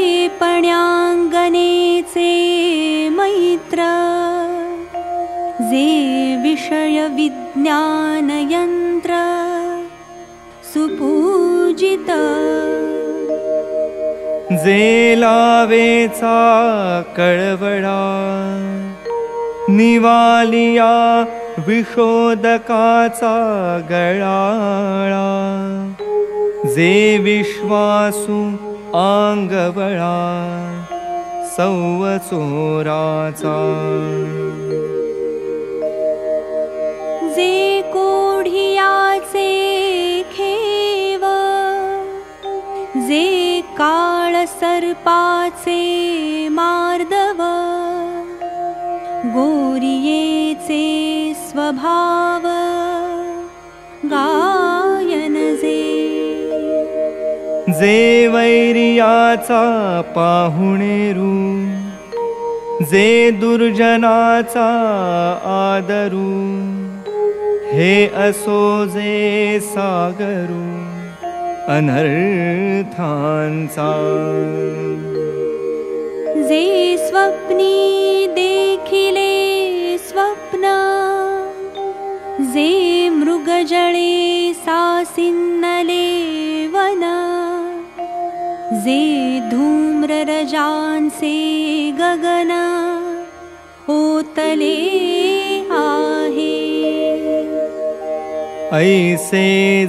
[SPEAKER 3] पण्याङ्गनेचे मैत्र जे विषयविज्ञानयन्त्र सुपूजित।
[SPEAKER 4] जे लावेचा कळवळा निवालिया विशोदकाचा गळाळा विश्वासू आंगवळा सौवचोराचा।
[SPEAKER 3] जे कोढियाचे खेव जे काळ सर्पाचे मार्दव गोरियेचे स्वभाव गायन जे
[SPEAKER 4] वैरियाचा पाहुणेरू जे दुर्जनाचा आदरू हे असो जे सागरू अनर्थांचा।
[SPEAKER 3] जे स्वप्नी देखिले स्वप्न जे मृगजळे सासिन्नले जे धूम्ररजांसे गगन ओतले आहे।
[SPEAKER 4] ऐसे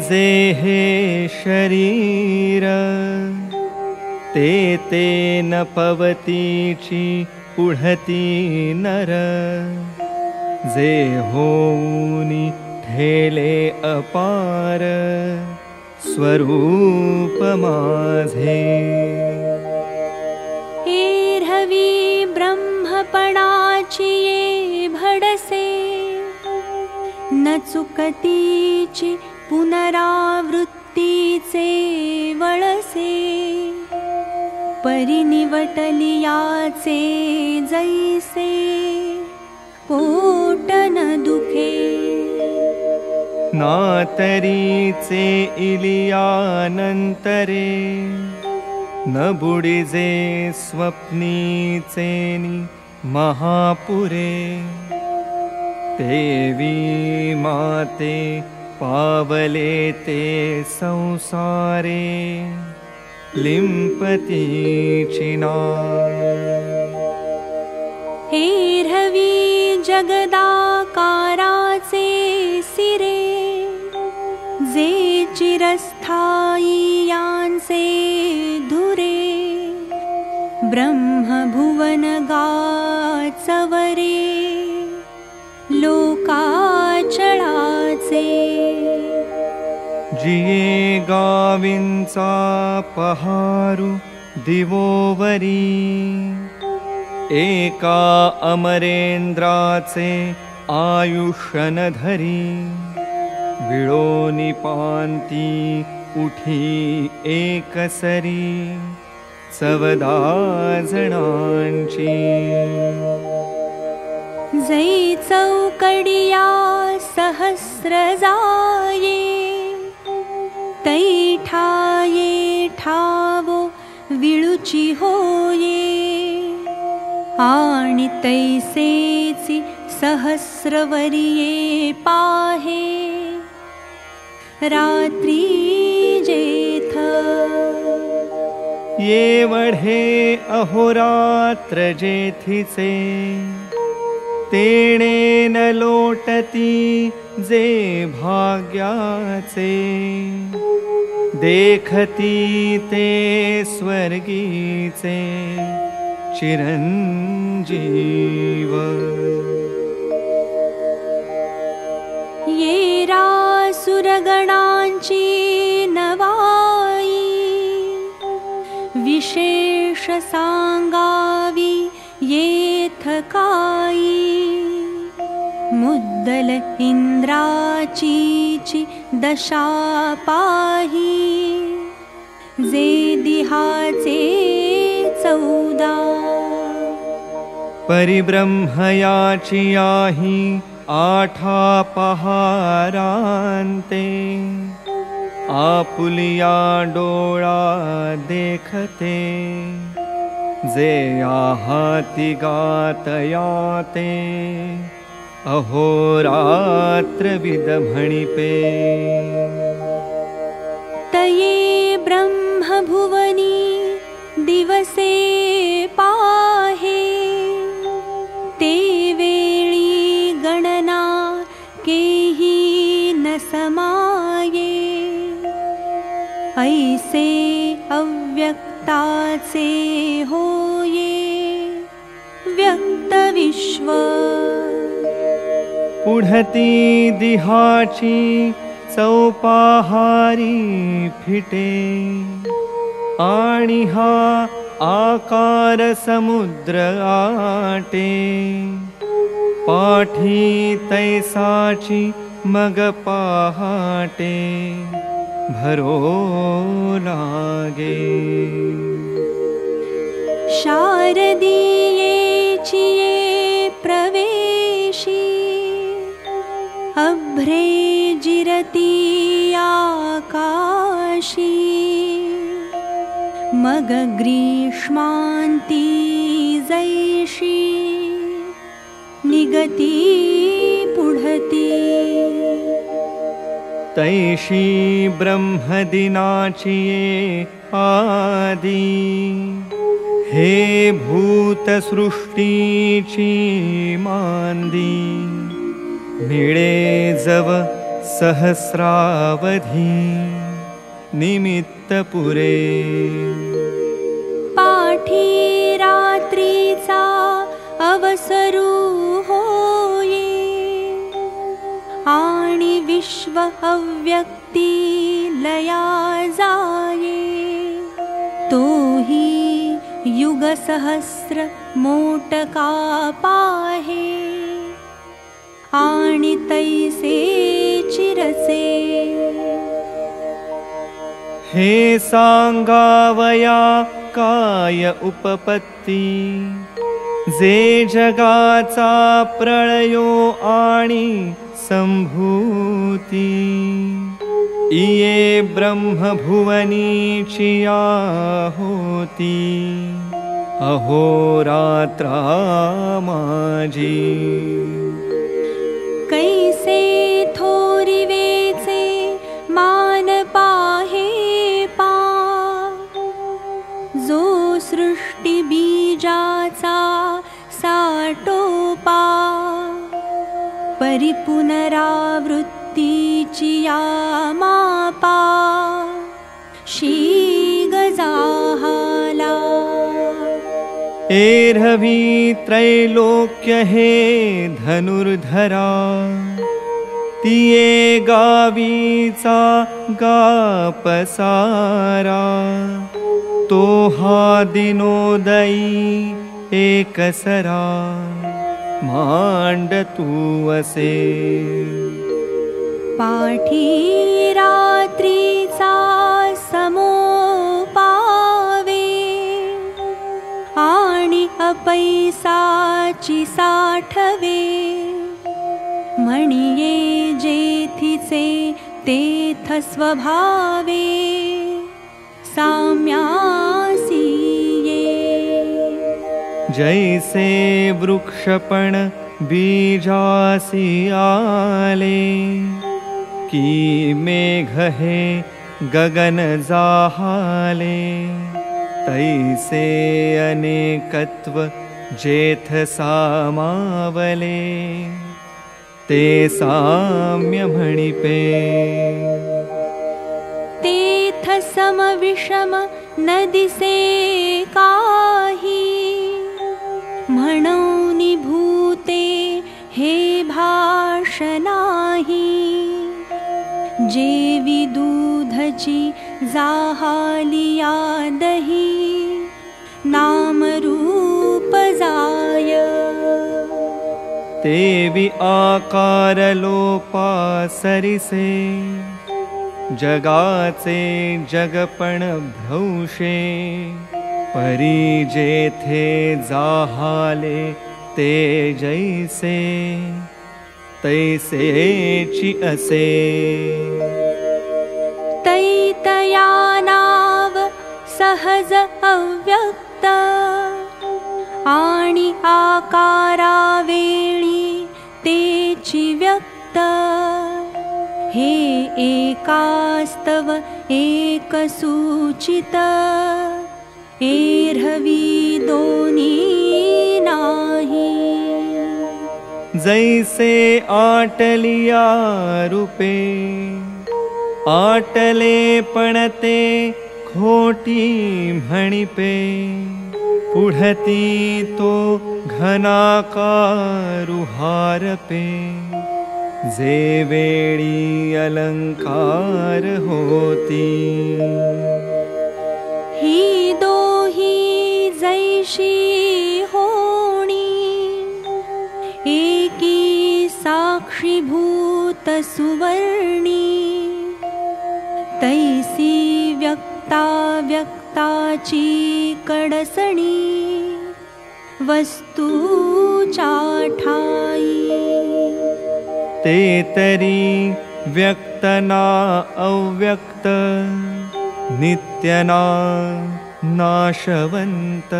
[SPEAKER 4] जे हे शरीर ते ते न पवतीची उढती नर। जे होऊनी ठेले अपार स्वरूप माझे
[SPEAKER 3] एरवी ब्रह्मपणाची ये भडसे। न चुकतीची पुनरावृत्तीचे वळसे। परिनिवटलियाचे जैसे। पोटन दुखे
[SPEAKER 4] नातरीचे इलियानन्तरे न बुडिजे स्वप्नीचेनि महापुरे। देवी माते पावले ते संसारे लिम्पती चिना।
[SPEAKER 3] हेरवी जगदाकाराचे सिरे जे चिरस्थायी यांचे धुरे ब्रह्मभुवन गाचवरे लोकाचळाचे
[SPEAKER 4] जिये गाविंचा पहारु दिवोवरी एका अमरेन्द्राचे आयुष्यन धरी चवदा जणांची
[SPEAKER 3] जै चौकडिया सहस्र जाये तैठाये ठावो विळुची होये। आणि तैसेची सहस्रवरिये पाहे रात्री जेथ।
[SPEAKER 4] ये वढे अहोरात्र जेथिचे तेणे न लोटती जे भाग्याचे। देखती ते स्वर्गीचे। चिरंजीव।
[SPEAKER 3] ये रासुरगणांची नवाई विशेष काई मुद्दल इंद्राचीची दशा पाही। जे दिहाचे चौदा।
[SPEAKER 4] परिब्रह्मयाची आही आठा पहारांते आपुलिया डोळा देखते जे आहाती गातयाते अहोरात्र विद म्हणिपे
[SPEAKER 3] तये ब्रह्मभुवनी दिवसे पाहे समाये। ऐसे अव्यक्ताचे होये। व्यक्तविश्व
[SPEAKER 4] पुढती दिहाची चौपाहारी फिटे। आणि हा आकार समुद्र आटे। पाठी तैसाची मग पहाटे भरो लागे।
[SPEAKER 3] शारदीयेची ये प्रवेशी अभ्रे जिरती आकाशी। मग ग्रीष्मान्ती जैशी निगती
[SPEAKER 4] तैषी ब्रह्मदिनाची ये आदी। हे भूतसृष्टीची मांदी मिळे जव सहस्रावधी निमित्त पुरे
[SPEAKER 3] पाठी रात्रीचा अवसरू अव्यक्ती लया जाये। तोही युग सहस्र मोटका पाहे आणि तैसे चिरसे।
[SPEAKER 4] हे सांगावया काय उपपत्ती। जे जगाचा प्रळयो आणि संभूती इये चिया होती अहोरात्रा माजी।
[SPEAKER 3] कैसे थोरिवेचे मान पाहे पा जो सृष्टि परिपुनरावृत्ति चिया मापा शीगजाहाला
[SPEAKER 4] एरवी त्रैलोक्य हे धनुर्धरा तिये गावीचा गापसारा तो हा दिनोदयी एकसरा मांडतू असे
[SPEAKER 3] पाठी रात्रीचा समोपावे आणि अपैसाची साठवे। म्हणिये जेथिचे तेथ स्वभावे। साम्यासिये
[SPEAKER 4] जैसे वृक्षपण बीजासी आले। की मेघ हे गगन जाहाले। तैसे अनेकत्व जेथ सामावले। ते साम्य म्हणिपे
[SPEAKER 3] तेथ समविषम काही म्हणून भूते हे भाष नाही जेवी जाहालिया दही नामरूप जाय
[SPEAKER 4] तेवि आकार लोपा सरिसे जगाचे जगपण भ्रंशे परी जेथे जाहाले ते जैसे तैसेची असे।
[SPEAKER 3] तैतयानाव सहज अव्यक्त आणि आकारावेळी तेची व्यक्त। हे एकास्तव एक सूचित एरवी दोनी नाही।
[SPEAKER 4] जैसे आटलिया रूपे आटले पणते खोटी म्हणिपे। पुढती तो घनाकारुहारपे जे वेळी अलंकार होती।
[SPEAKER 3] ही दोही जैशी होणी। एकी साक्षीभूत सुवर्णी तैसी व्यक्ता व्यक्ताची कडसणी वस्तू ठाई
[SPEAKER 4] ते तरी व्यक्तना अव्यक्त। नित्यना नाशवन्त।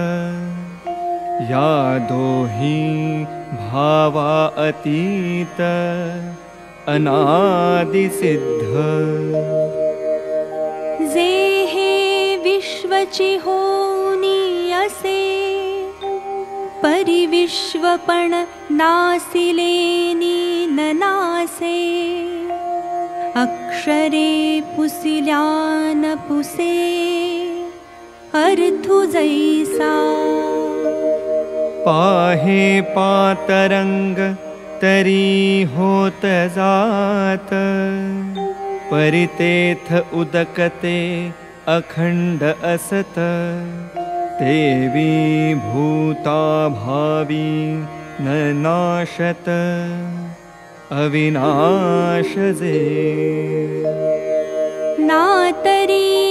[SPEAKER 4] या दोही भावा अतीत। अनादिसिद्ध।
[SPEAKER 3] जे हे विश्वची होनी असे परिविश्वपण नासिलेनी न नासे अक्षरे पुसिल्यान पुसे अर्थु जैसा।
[SPEAKER 4] पाहे पातरंग तरी होत जात। परितेथ उदकते अखंड असत। देवी भूता भावी न नाशत। अविनाश जे।
[SPEAKER 3] नातरी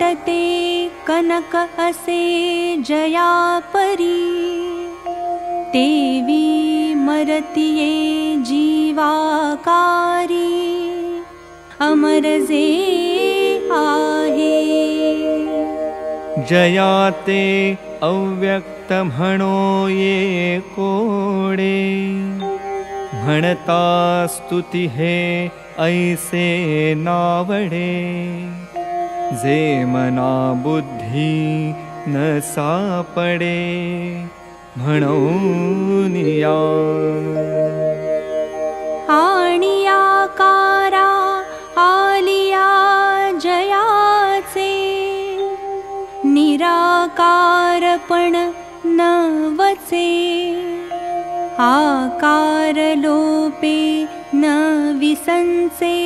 [SPEAKER 3] वाटते कनक असे जया परी। तेवी मरतिये जीवाकारी। अमरजे आहे।
[SPEAKER 4] जयाते अव्यक्त म्हणो ये कोडे। म्हणता स्तुती हे ऐसे नावडे जे मना बुद्धी न सापडे म्हणून या
[SPEAKER 3] आणि आकारा आलिया जयाचे निराकारपण न वचे आकार लोपे न विसंचे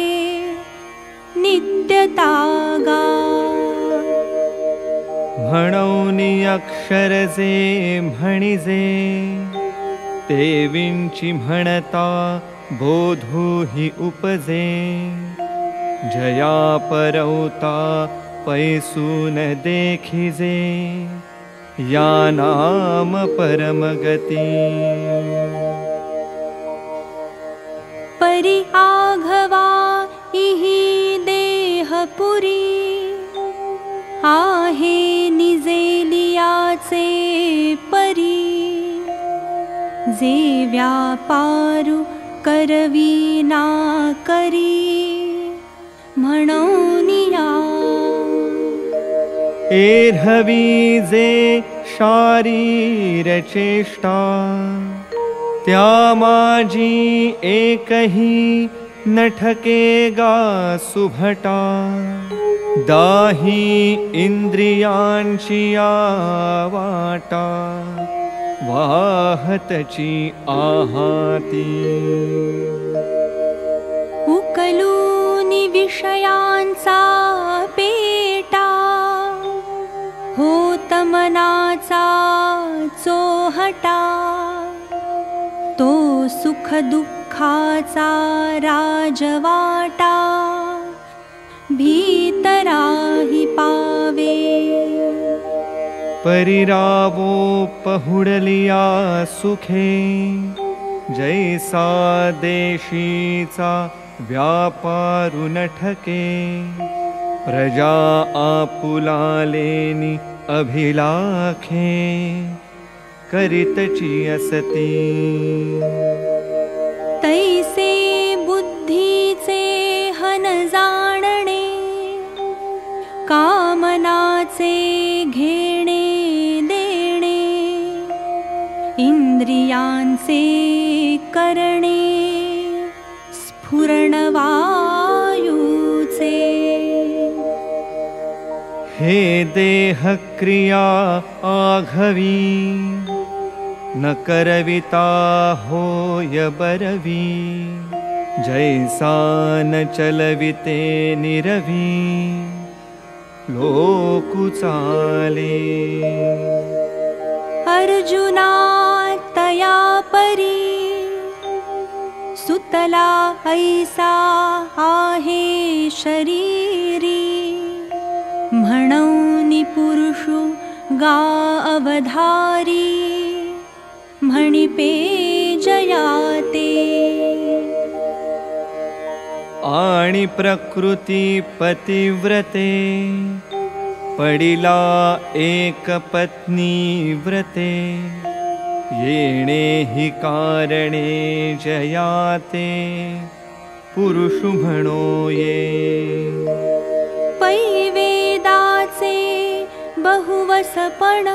[SPEAKER 3] नित्यतागा।
[SPEAKER 4] म्हणौनी अक्षर जे म्हणिजे ते विंची म्हणता बोधू हि उपजे। जया परवता पैसून देखिजे या नाम परमगती।
[SPEAKER 3] परि आघवा इहि देहपुरी आहे निजेलियाचे परी. जे व्यापारू करविना करी. म्हणूनिया
[SPEAKER 4] एर्हवी जे शारीर चेष्टा त्या माझी एकही नठके गा सुभटा। दाही इंद्रियांची वाटा। वाहतची आहाती।
[SPEAKER 3] उकलूनि विषयांचा पेटा। होत मनाचा चोहटा। तो सुख दुःखाचा राजवाटा भीतराही पावे।
[SPEAKER 4] परिरावो पहुडलिया सुखे जैसा देशीचा व्यापारु नठके। प्रजा आपुलालेनि अभिलाखे करितची
[SPEAKER 3] तैसे बुद्धीचे हन जाणणे कामनाचे घेणे देणे इंद्रियांचे करणे स्फुरणवायूचे
[SPEAKER 4] हे देह क्रिया आघवी न करविता होय बरवी जैसा न चलविते निरवी लोकु चाले।
[SPEAKER 3] अर्जुना तया परी सुतला ऐसा आहे शरीरी। म्हणौनि पुरुषु गा अवधारी म्हणिपे जयाते।
[SPEAKER 4] आणि प्रकृती पतिव्रते पडिला एक पत्नी व्रते। येणे हि कारणे जयाते पुरुषु म्हणो ये।
[SPEAKER 3] पैवेदाचे बहुवसपण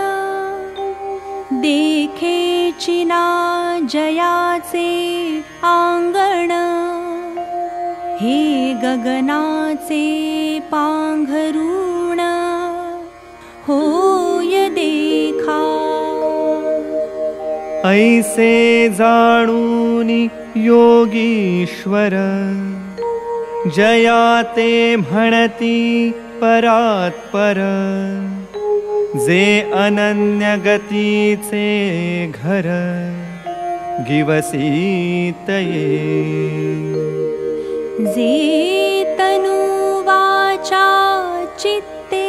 [SPEAKER 3] देखे चिना जयाचे आंगण हे गगनाचे पांघरुण होय देखा।
[SPEAKER 4] ऐसे जाणूनि योगीश्वर जयाते म्हणती परात्पर जे अनन्यगतीचे घर गिवसीतये
[SPEAKER 3] जे तनु वाचा चित्ते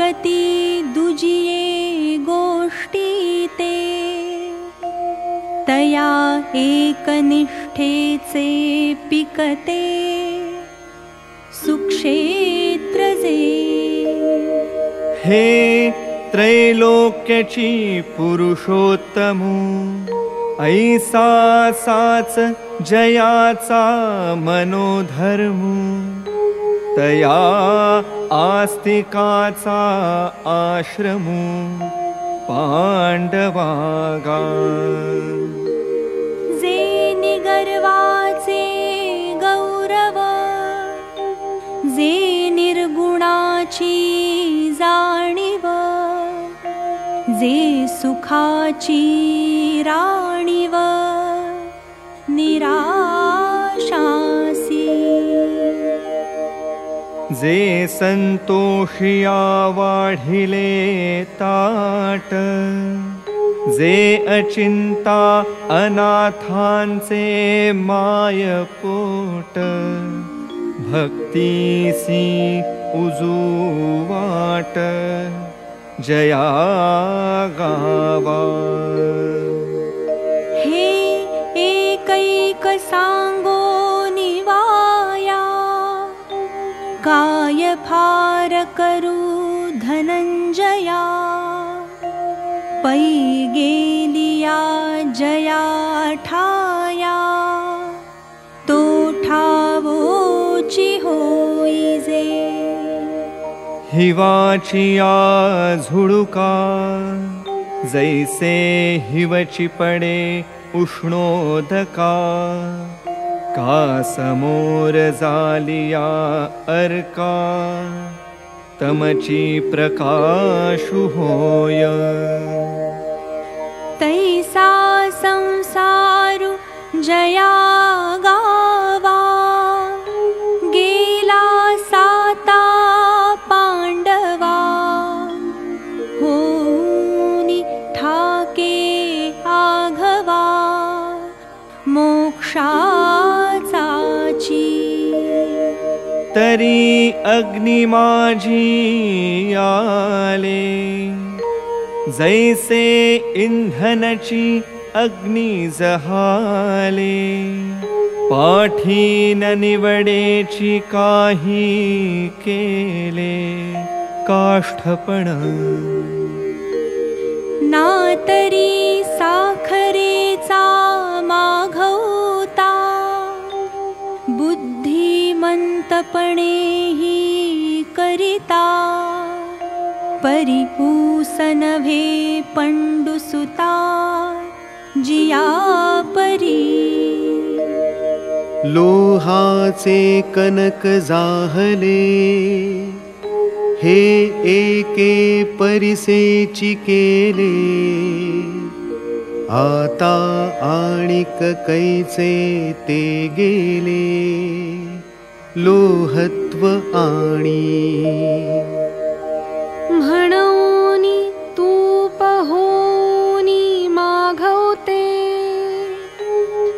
[SPEAKER 3] ऐकती दुजिये गोष्टी ते तया एकनिष्ठेचे पिकते सुक्षेत्र
[SPEAKER 4] त्रैलोक्यची पुरुषोत्तमू। ऐसा साच जयाचा मनोधर्मू। तया आस्तिकाचा आश्रमू। पाण्डवागा
[SPEAKER 3] जे निगर्वाचे गौरव निर्गुणाची जे सुखाची राणीव निराशासी।
[SPEAKER 4] जे वाढिले ताट जे अचिंता अनाथांचे मायपोट भक्तीसी उजू वाट जया गावा।
[SPEAKER 3] हे एकैक सांगो निवाया। काय फार करू धनंजया पै गेलिया जया ठाया
[SPEAKER 4] हिवाचिया झुडुका जैसे हिवची पडे उष्णोदका। का समोर जालिया अर्का तमची प्रकाशु होय।
[SPEAKER 3] तैसा संसारु जया
[SPEAKER 4] तरी अग्नि माझी आले जैसे इंधनची अग्नि जहाले पाठीन निवडेची काही केले। काष्ठपण।
[SPEAKER 3] नातरी बुद्धिमंतपणेही करिता परिपूसनभे पंडुसुता जिया परी।
[SPEAKER 6] लोहाचे कनक जाहले हे एके परिसेची केले। आता आणिक कैचे ते गेले लोहत्व आणि।
[SPEAKER 7] म्हणूनी तूप होनी माघवते।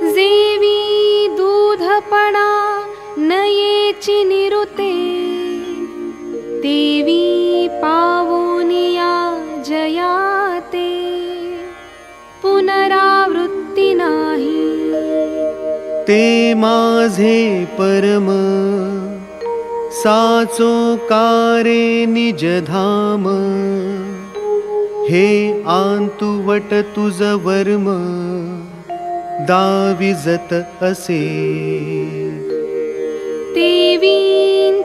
[SPEAKER 7] जेवी दूधपणा नयेची निरुते। देवी पावोनिया
[SPEAKER 6] ते माझे परम साचो कारे निज धाम. हे आंतुवट तुझ वर्म दाविजत असे.
[SPEAKER 7] देवींची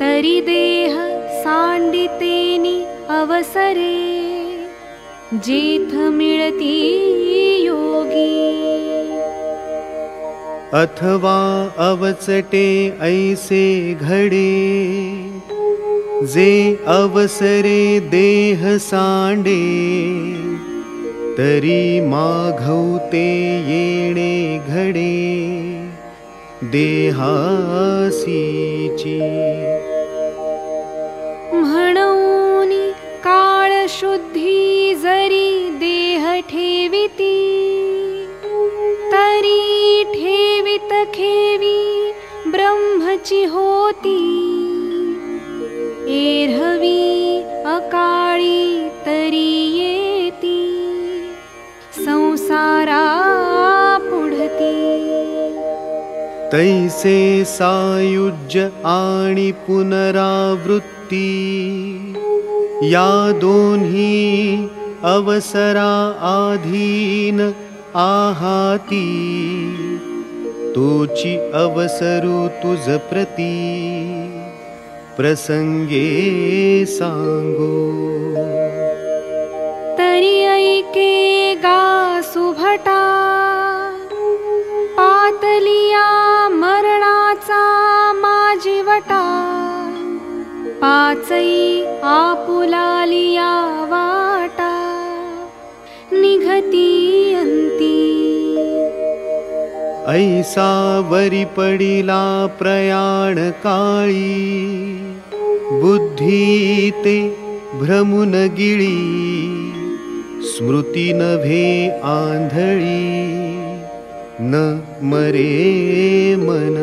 [SPEAKER 7] तरी देह सांडितेनी अवसरे जेथ मिळती योगी।
[SPEAKER 6] अथवा अवचटे ऐसे घडे जे अवसरे देह सांडे तरी माघवते येणे घडे देहासीची
[SPEAKER 7] शुद्धी जरी देह ठेविती
[SPEAKER 3] तरी ठेवित खेवी ब्रह्मची होती. ए अकाळी तरी येती संसारा पुढती.
[SPEAKER 6] तैसे सायुज्य आणि पुनरावृत्ती. या दोन्ही अवसरा आधीन आहाती। तोची अवसरु तुझ प्रती। प्रसंगे सांगो।
[SPEAKER 3] तरी ऐके गा सुभटा। पातलिया मरणाचा माझीवटा पाचई आपुलालिया वाटा निघती अंती
[SPEAKER 6] ऐसा वरी पडिला प्रयाण काळी। बुद्धी ते भ्रमुन गिळी। स्मृती नभे आंधळी। न मरे मन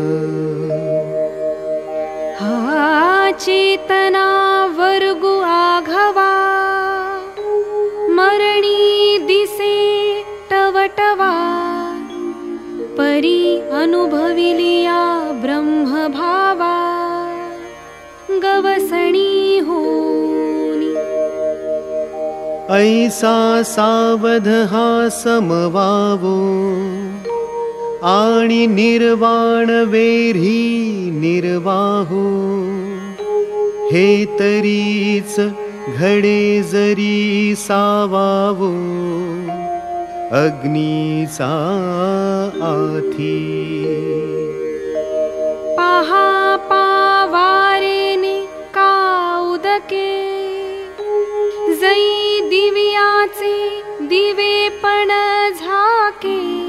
[SPEAKER 3] चेतना वर्गु आघवा। मरणी दिसे टवटवा। परी अनुभविलिया ब्रह्मभावा। गवसणी होनी।
[SPEAKER 6] ऐसा सावध हा समवावो आणि निर्वाण वेरी निर्वाहो। हे तरीच घडे जरी सावावो। अग्नीचा आथी।
[SPEAKER 3] पहा पावारेने का उदके दिवे पण झाके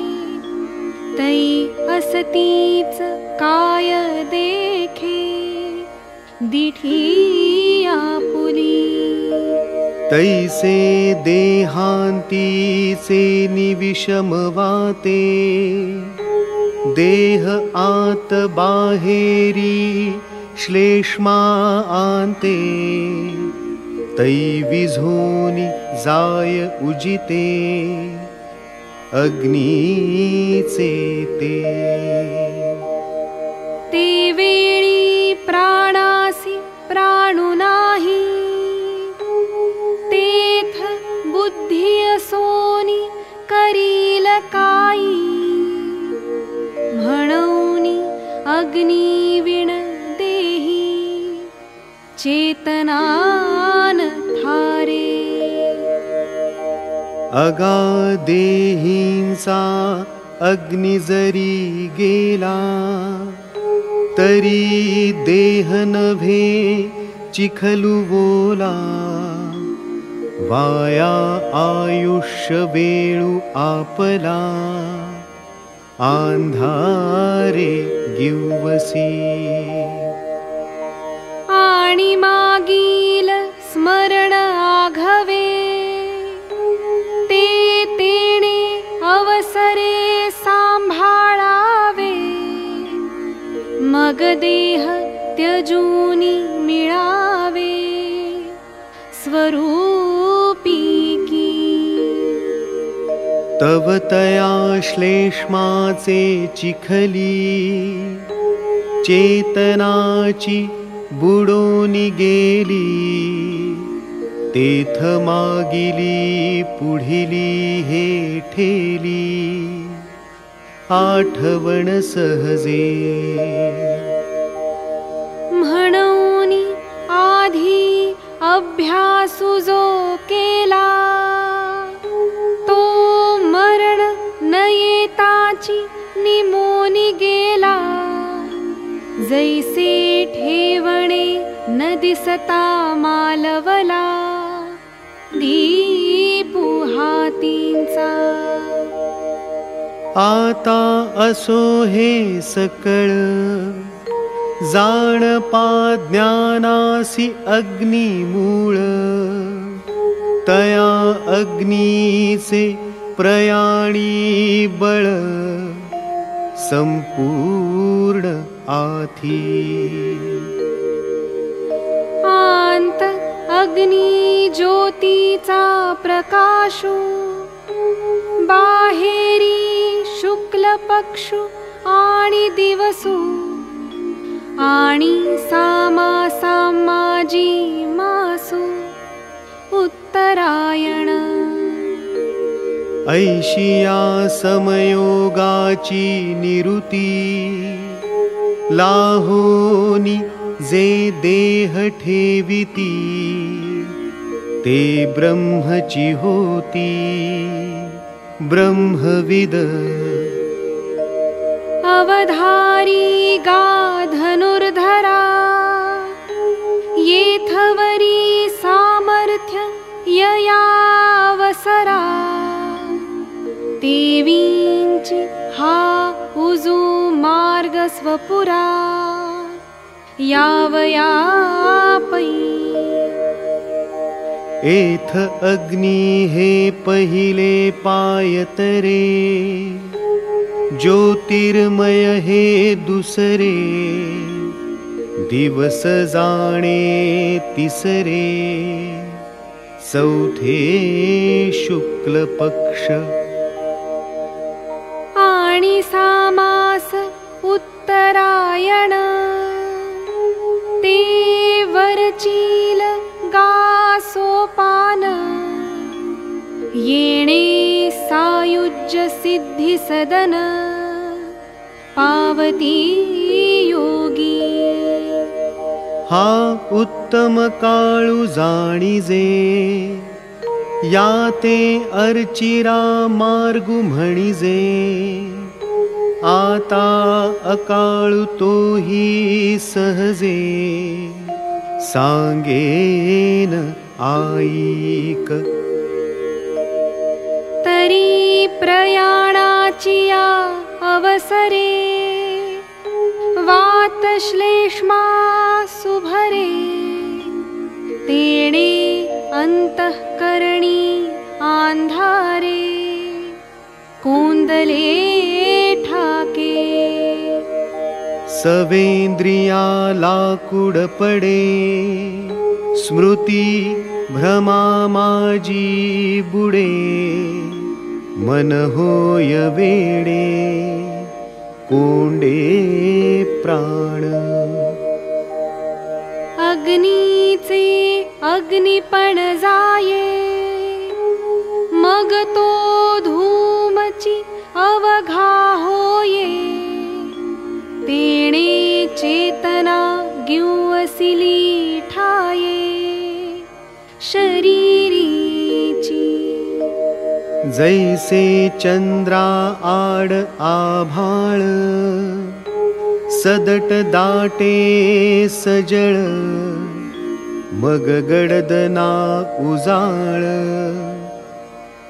[SPEAKER 3] तई असतीच काय देखे? दिठी आपुली
[SPEAKER 6] तैसे देहान्तीसे निविषमवाते देह आत बाहेरी श्लेष्मा आन्ते। तै विझोनि जाय उजिते अग्नीचे ते
[SPEAKER 3] ते वेळी प्राणासी प्राणु नाही तेथ बुद्धी असोनी करील काई म्हणूनी अग्नी विण देही चेतनान
[SPEAKER 6] अगादेहींचा अग्नि जरी गेला तरी देह नभे चिखलू बोला। वाया आयुष्य वेळू आपला आंधारे गिवसी।
[SPEAKER 3] आणि मागील स्मरण मग देह त्यजूनी मिळावे स्वरूपी
[SPEAKER 6] तव तया श्लेष्माचे चिखली चेतनाची बुडोनी गेली तेथ मागिली पुढिली हे ठेली आठवण सहजे.
[SPEAKER 3] म्हणून आधी अभ्यासु जो केला तो मरण न येताची निमोनी गेला. जैसे ठेवणे न दिसता मालवला दीपू हातींचा
[SPEAKER 6] आता असो हे सकळ. जाणपा ज्ञानासी अग्निमूळ. तया अग्नीचे प्रयाणी बळ. संपूर्ण आथी.
[SPEAKER 3] आंत अग्नी ज्योतीचा प्रकाशो. बाहेरी शुक्ल पक्षु आणि दिवसु। आणि सामा सामाजी मासु उत्तरायण।
[SPEAKER 6] ऐशिया समयोगाची निरुती। लाहोनी जे देह ठेविती। ते ब्रह्मची होती ब्रह्मविद
[SPEAKER 3] धनुर्धरा। येथवरी सामर्थ्य ययावसरा। देवींची हा उजू मार्ग स्वपुरा। यावयापै।
[SPEAKER 6] एथ अग्नी हे पहिले पायतरे ज्योतिर्मय हे दुसरे दिवस जाणे तिसरे। चौथे शुक्ल पक्ष।
[SPEAKER 3] आणि सामास उत्तरायण। ते वरचील गा सोपान येणे सायुज्य सिद्धी सदन पावती योगी।
[SPEAKER 6] हा उत्तम काळू जाणीजे। या ते अर्चिरा मार्गु म्हणिजे। आता अकाळू तोही सहजे। सांगेन आईक
[SPEAKER 3] तरी प्रयाणाची या अवसरे वात श्लेष्मा सुभरे तेणे अंतःकरणी आंधारे कोंदले ठाके।
[SPEAKER 6] सवेंद्रिया लाकुड पडे स्मृती भ्रमा माझी बुडे मन होय वेडे कोंडे प्राण.
[SPEAKER 3] अग्नीचे अग्निपण जाये मग तो धूमची अवघा होये. तेणे चेतना गिवसिली ठाये शरीरीची
[SPEAKER 6] जैसे चंद्रा आड आभाळ सदट दाटे सजळ मग गडदना उजाळ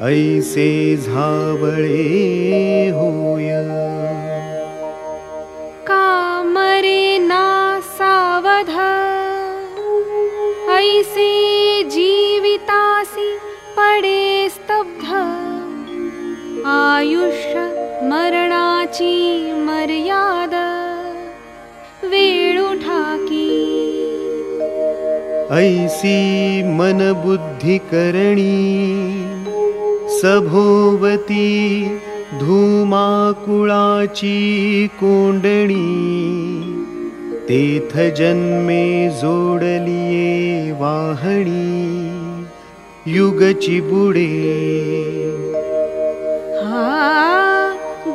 [SPEAKER 6] ऐसे झावळे
[SPEAKER 3] मरणाची मर्यादा वेळू ठाकी.
[SPEAKER 6] ऐसी मन बुद्धी करणी सभोवती धूमाकुळाची कोंडणी तेथ जन्मे जोडलिये वाहणी युगची बुडे
[SPEAKER 3] हा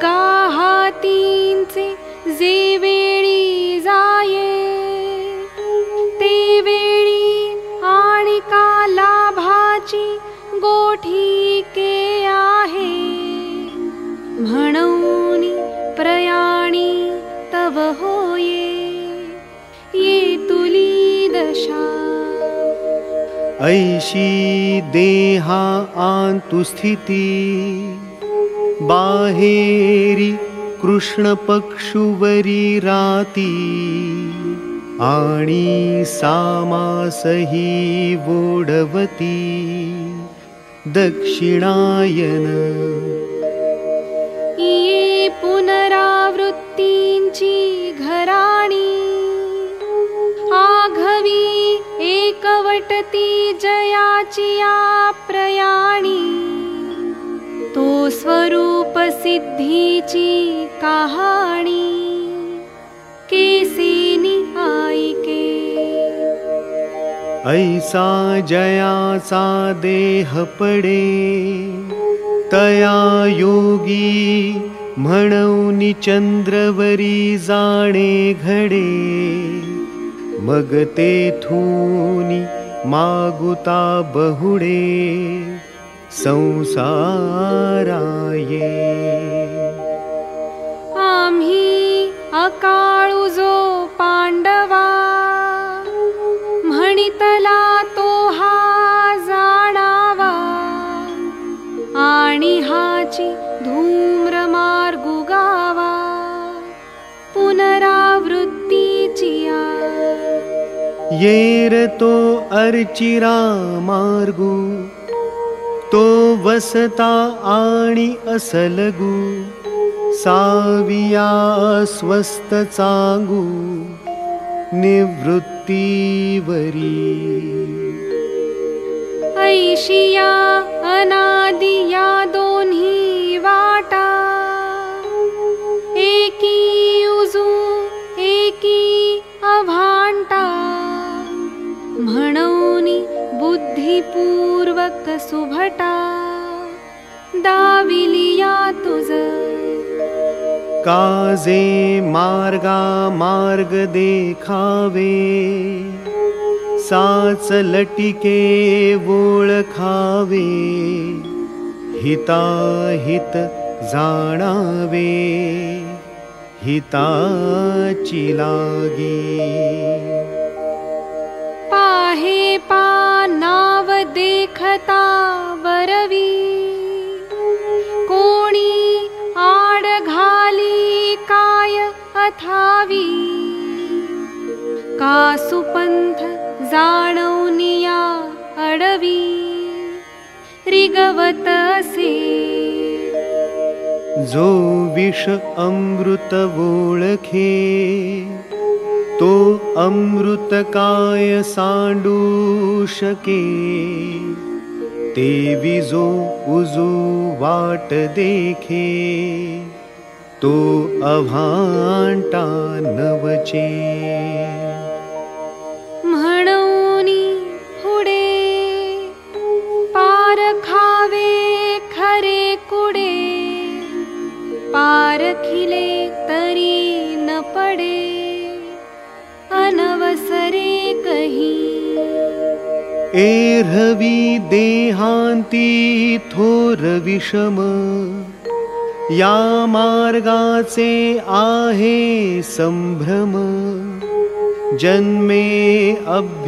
[SPEAKER 3] गाहातींचे जे वेळी जाये ते वेळी आणि का लाभाची गोठी के आहे. म्हणून प्रयाणी तव होये ये तुली दशा.
[SPEAKER 6] ऐशी देहा आंतु स्थिती बाहेरी कृष्ण पक्षुवरी राती आणि सामासही वोडवती दक्षिणायन।
[SPEAKER 3] ये पुनर् पुनरावृत्तींची घराणी आघवी एकवटती जयाची या प्रयाणी तो स्वरूप कहाणी। आईके
[SPEAKER 6] ऐसा जयाचा देह पडे तया योगी म्हणून चंद्रवरी जाणे घडे। मग तेथून मागुता बहुडे संसाराये।
[SPEAKER 3] आम्ही अकाळू जो पांडवा म्हणितला तो हा जाणावा आणि हाची धूम्र मार्गु गावा पुनरावृत्तीची या.
[SPEAKER 6] येर तो अर्चिरा मार्गू तो वसता आणि असलगू साविया स्वस्त चांगू निवृत्तीवरी
[SPEAKER 3] ऐशिया अनादि या दोन्ही वाटा एकी उजू एकी अभांटा म्हणूनी बुद्धिपूर्वक सुभटा दाविलिया तुझ।
[SPEAKER 6] काजे मार्गा मार्ग देखावे। लटिके ओळखावे हिताहित जाणावे। हिताची लागी
[SPEAKER 3] देखता वरवी। कोणी आड घाली काय अथावी। का सुपंथ जाणवनिया अडवी। रिगवत असे।
[SPEAKER 6] जो विष अमृत ओळखे तो अमृत काय सांडू शके ते जो उजू वाट देखे तो अभांटा नवचे।
[SPEAKER 3] म्हणूनी पुढे पार खावे खरे कुडे पारखिले अनवसरे कही।
[SPEAKER 6] एरवी देहांती थोर विषम या मार्गाचे आहे संभ्रम। जन्मे अभ्यासिलियाचे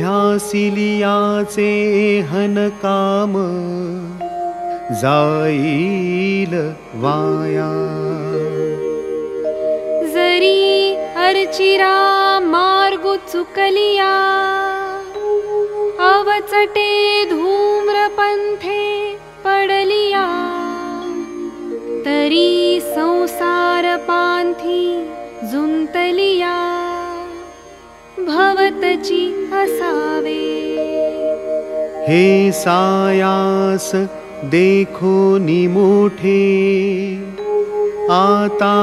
[SPEAKER 6] हनकाम जाईल वाया।
[SPEAKER 3] जरी अर्चिरा मार्गु चुकलिया। अवचटे भवतची असावे
[SPEAKER 6] हे सायास देखो निमोठे। आता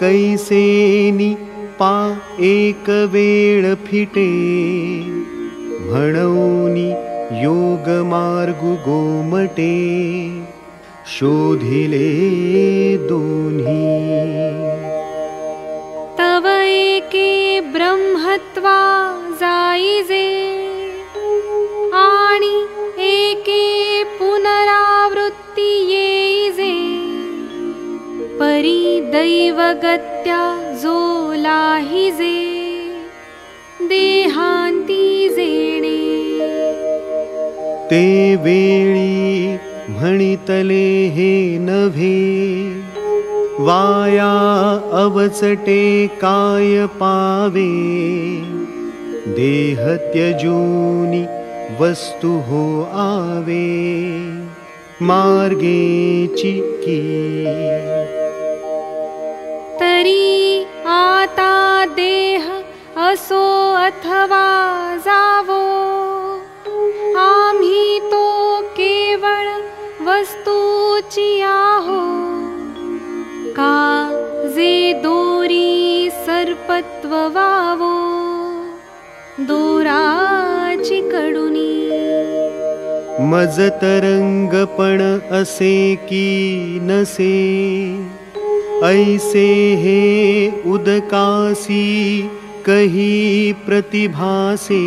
[SPEAKER 6] कैसेनी पा एक वेळ फिटे. म्हणूनी योग मार्गु गोमटे. शोधिले दोन्ही.
[SPEAKER 3] तव एके ब्रह्मत्वा आणि एके पुनरावृत्ती येईजे परी दैवगत्या जो लाहिजे देहांती जेणे।
[SPEAKER 6] ते वेळी म्हणितले हे नव्हे वाया अवचटे काय पावे। देह त्यजूनि वस्तु हो आवे मार्गे चिकी
[SPEAKER 3] जरी आता देह असो अथवा जावो। आम्ही तो केवळ वस्तूची आहो। का जे दोरी सर्पत्व वावो। दोराची कडुनी
[SPEAKER 6] मज तरंगपण असे की नसे ऐसे हे उदकासी कही प्रतिभासे।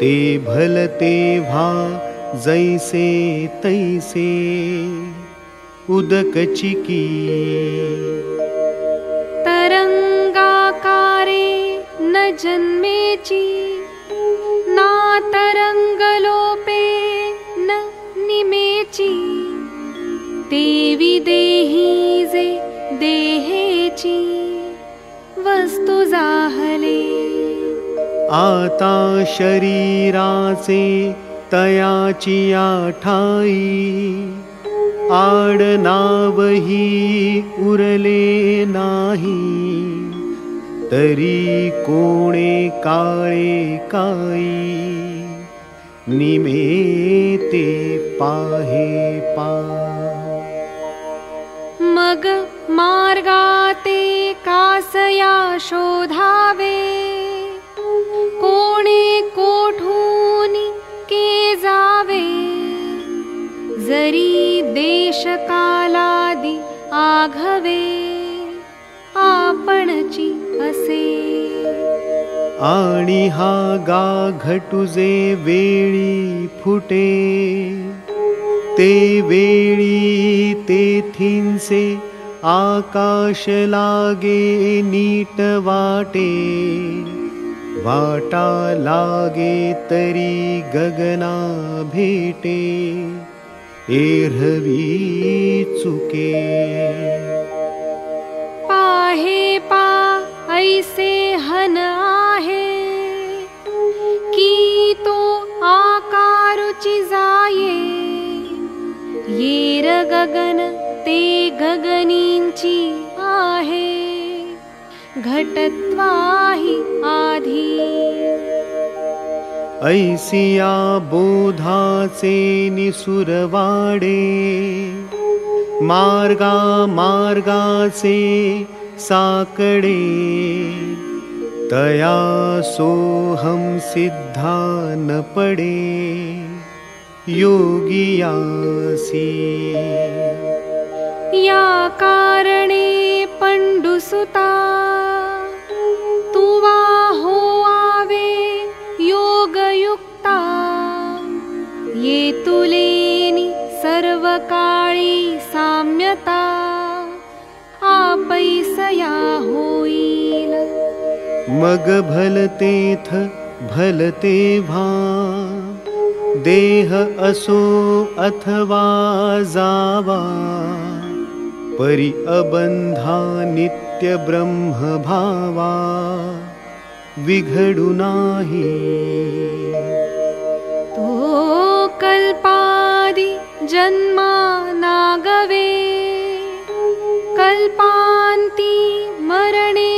[SPEAKER 6] ते भलते भा जैसे तैसे। उदकचिकी
[SPEAKER 3] तरंगाकारे न जन्मेची ना तरंगलोपे न निमेची देवी देही वस्तु जाहले।
[SPEAKER 6] आता शरीराचे तयाची आठाई आडनावही उरले नाही। तरी कोणे काळे काई। निमेते पाहे पा
[SPEAKER 3] मग मार्गाते कासया शोधावे। कोणे कोठूनी के जावे? जरी देशकालादि आघवे आपणची असे।
[SPEAKER 6] आणि हा गा घटुजे वेळी फुटे ते वेळी तेथिंसे आकाश लागे नीट वाटे. वाटा लागे तरी गगना भेटे. एरवी चुके.
[SPEAKER 3] पाहे पा ऐसे हन आहे. की तो आकारुची जाये येर गगन ते गगनींची आहे घटत्वाही आधी।
[SPEAKER 6] ऐसिया बोधाचे निसुरवाडे मार्गा मार्गाचे साकडे। तया सोहम सिद्धा न पडे योगियासी।
[SPEAKER 3] या कारणे पंडुसुता तुवा हो आवे योगयुक्ता। ये तुलेनी सर्व काळी साम्यता आपैसया होईल।
[SPEAKER 6] मग भलतेथ भलते भा देह असो अथवा जावा परि अबंधा नित्य ब्रह्म भावा विघडू नाही।
[SPEAKER 3] तो कल्पादि जन्मा नागवे कल्पान्ती मरणे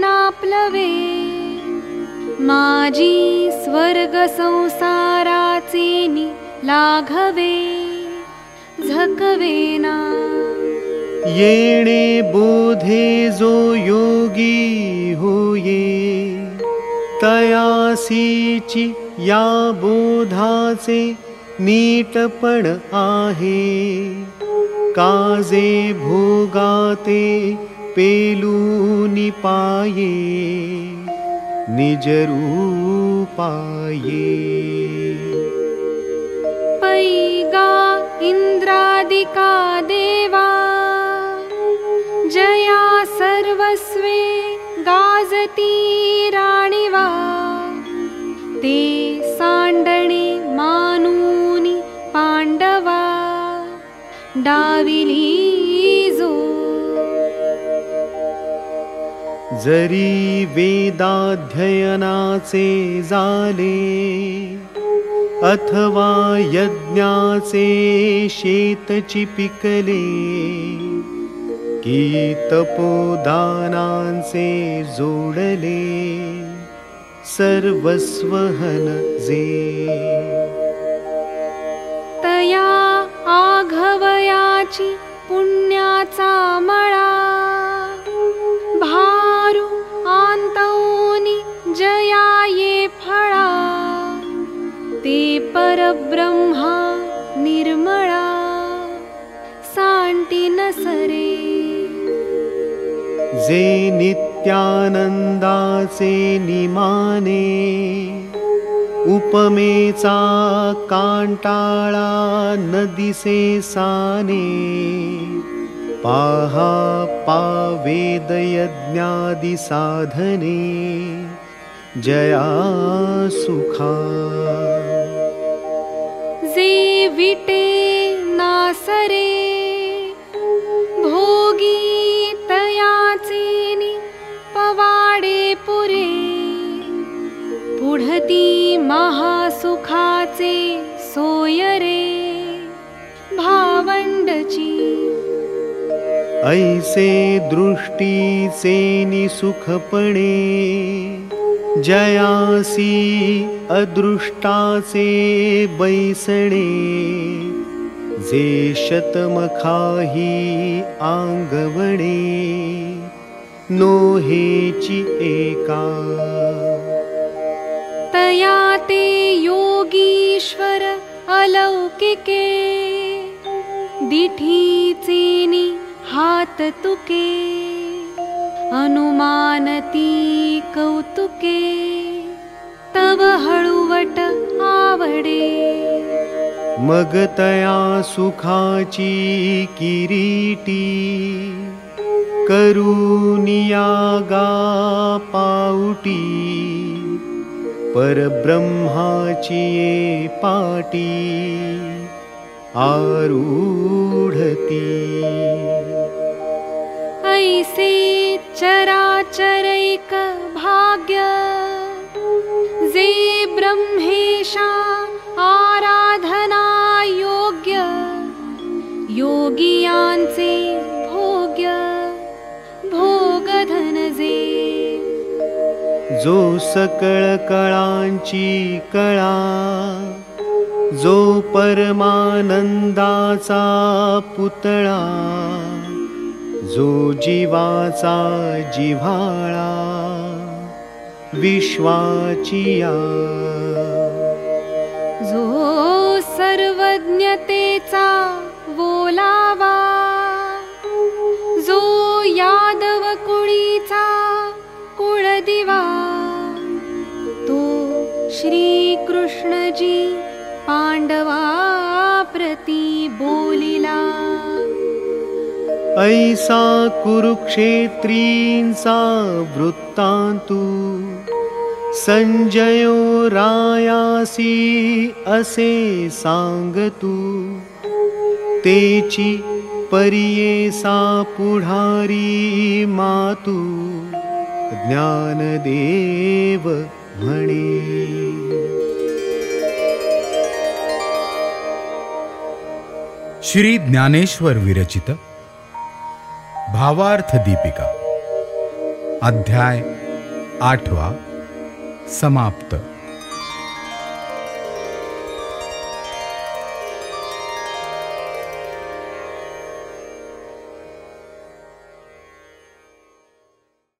[SPEAKER 3] नाप्लवे। माजी स्वर्ग संसाराचेनी लाघवे झकवेना
[SPEAKER 6] येणे बोधे जो योगी होये तयासीची या बोधाचे नीटपण आहे। काजे भोगाते पेलूनी पाये निजरूपाये
[SPEAKER 3] इन्द्रादिका देवा जया सर्वस्वे गाजती राणिवा। ते सांडणे मानूनि पाण्डवा। डाविली जो
[SPEAKER 6] जरी वेदाध्ययनाचे झाले अथवा यज्ञाचे शेतची पिकले की तपोदानांचे जोडले सर्वस्वहन जे
[SPEAKER 3] तया आघवयाची पुण्याचा मळा परब्रह्मा निर्मळा सांटी नसरे।
[SPEAKER 6] जे नित्यानंदाचे निमाने उपमेचा कांटाळा नदिसे साने पाहा पावेदयज्ञादि साधने जया सुखा
[SPEAKER 3] नासरे। भोगी तयाचेनी पवाडे पुरे। सोयरे। भावंडची।
[SPEAKER 6] ऐसे दृष्टीचे निसुखपणे जयासी अदृष्टाचे बैसणे जे शतमखाही आंगवणे नोहेची एका।
[SPEAKER 3] तया ते योगीश्वर अलौकिके दिठीचेनी हात तुके अनुमानती कौतुके तव हळुवट आवडे।
[SPEAKER 6] मग तया सुखाची किरीटी करुनिया गा पाऊटी परब्रह्माची ये पाटी आरूढती।
[SPEAKER 3] ऐसे चराचरैक भाग्य जे ब्रह्मेशा आराधना योग्य भोग्य भोगधन
[SPEAKER 6] जे सकळ कळांची कळा जो परमानंदाचा पुतळा जो जीवाचा जिव्हाळा विश्वाचिया।
[SPEAKER 3] जो सर्वज्ञतेचा बोलावा जो यादव कुळीचा कुळदिवा तो श्रीकृष्णजी पांडवा प्रती बोलिला
[SPEAKER 6] ऐसा कुरुक्षेत्रींचा वृत्तांतू संजयो रायासी असे सांगतू तेची परियेसा पुढारी मातू। ज्ञानदेव म्हणे
[SPEAKER 1] श्री ज्ञानेश्वर विरचित भावार्थ दीपिका। अध्याय आठवा समाप्त।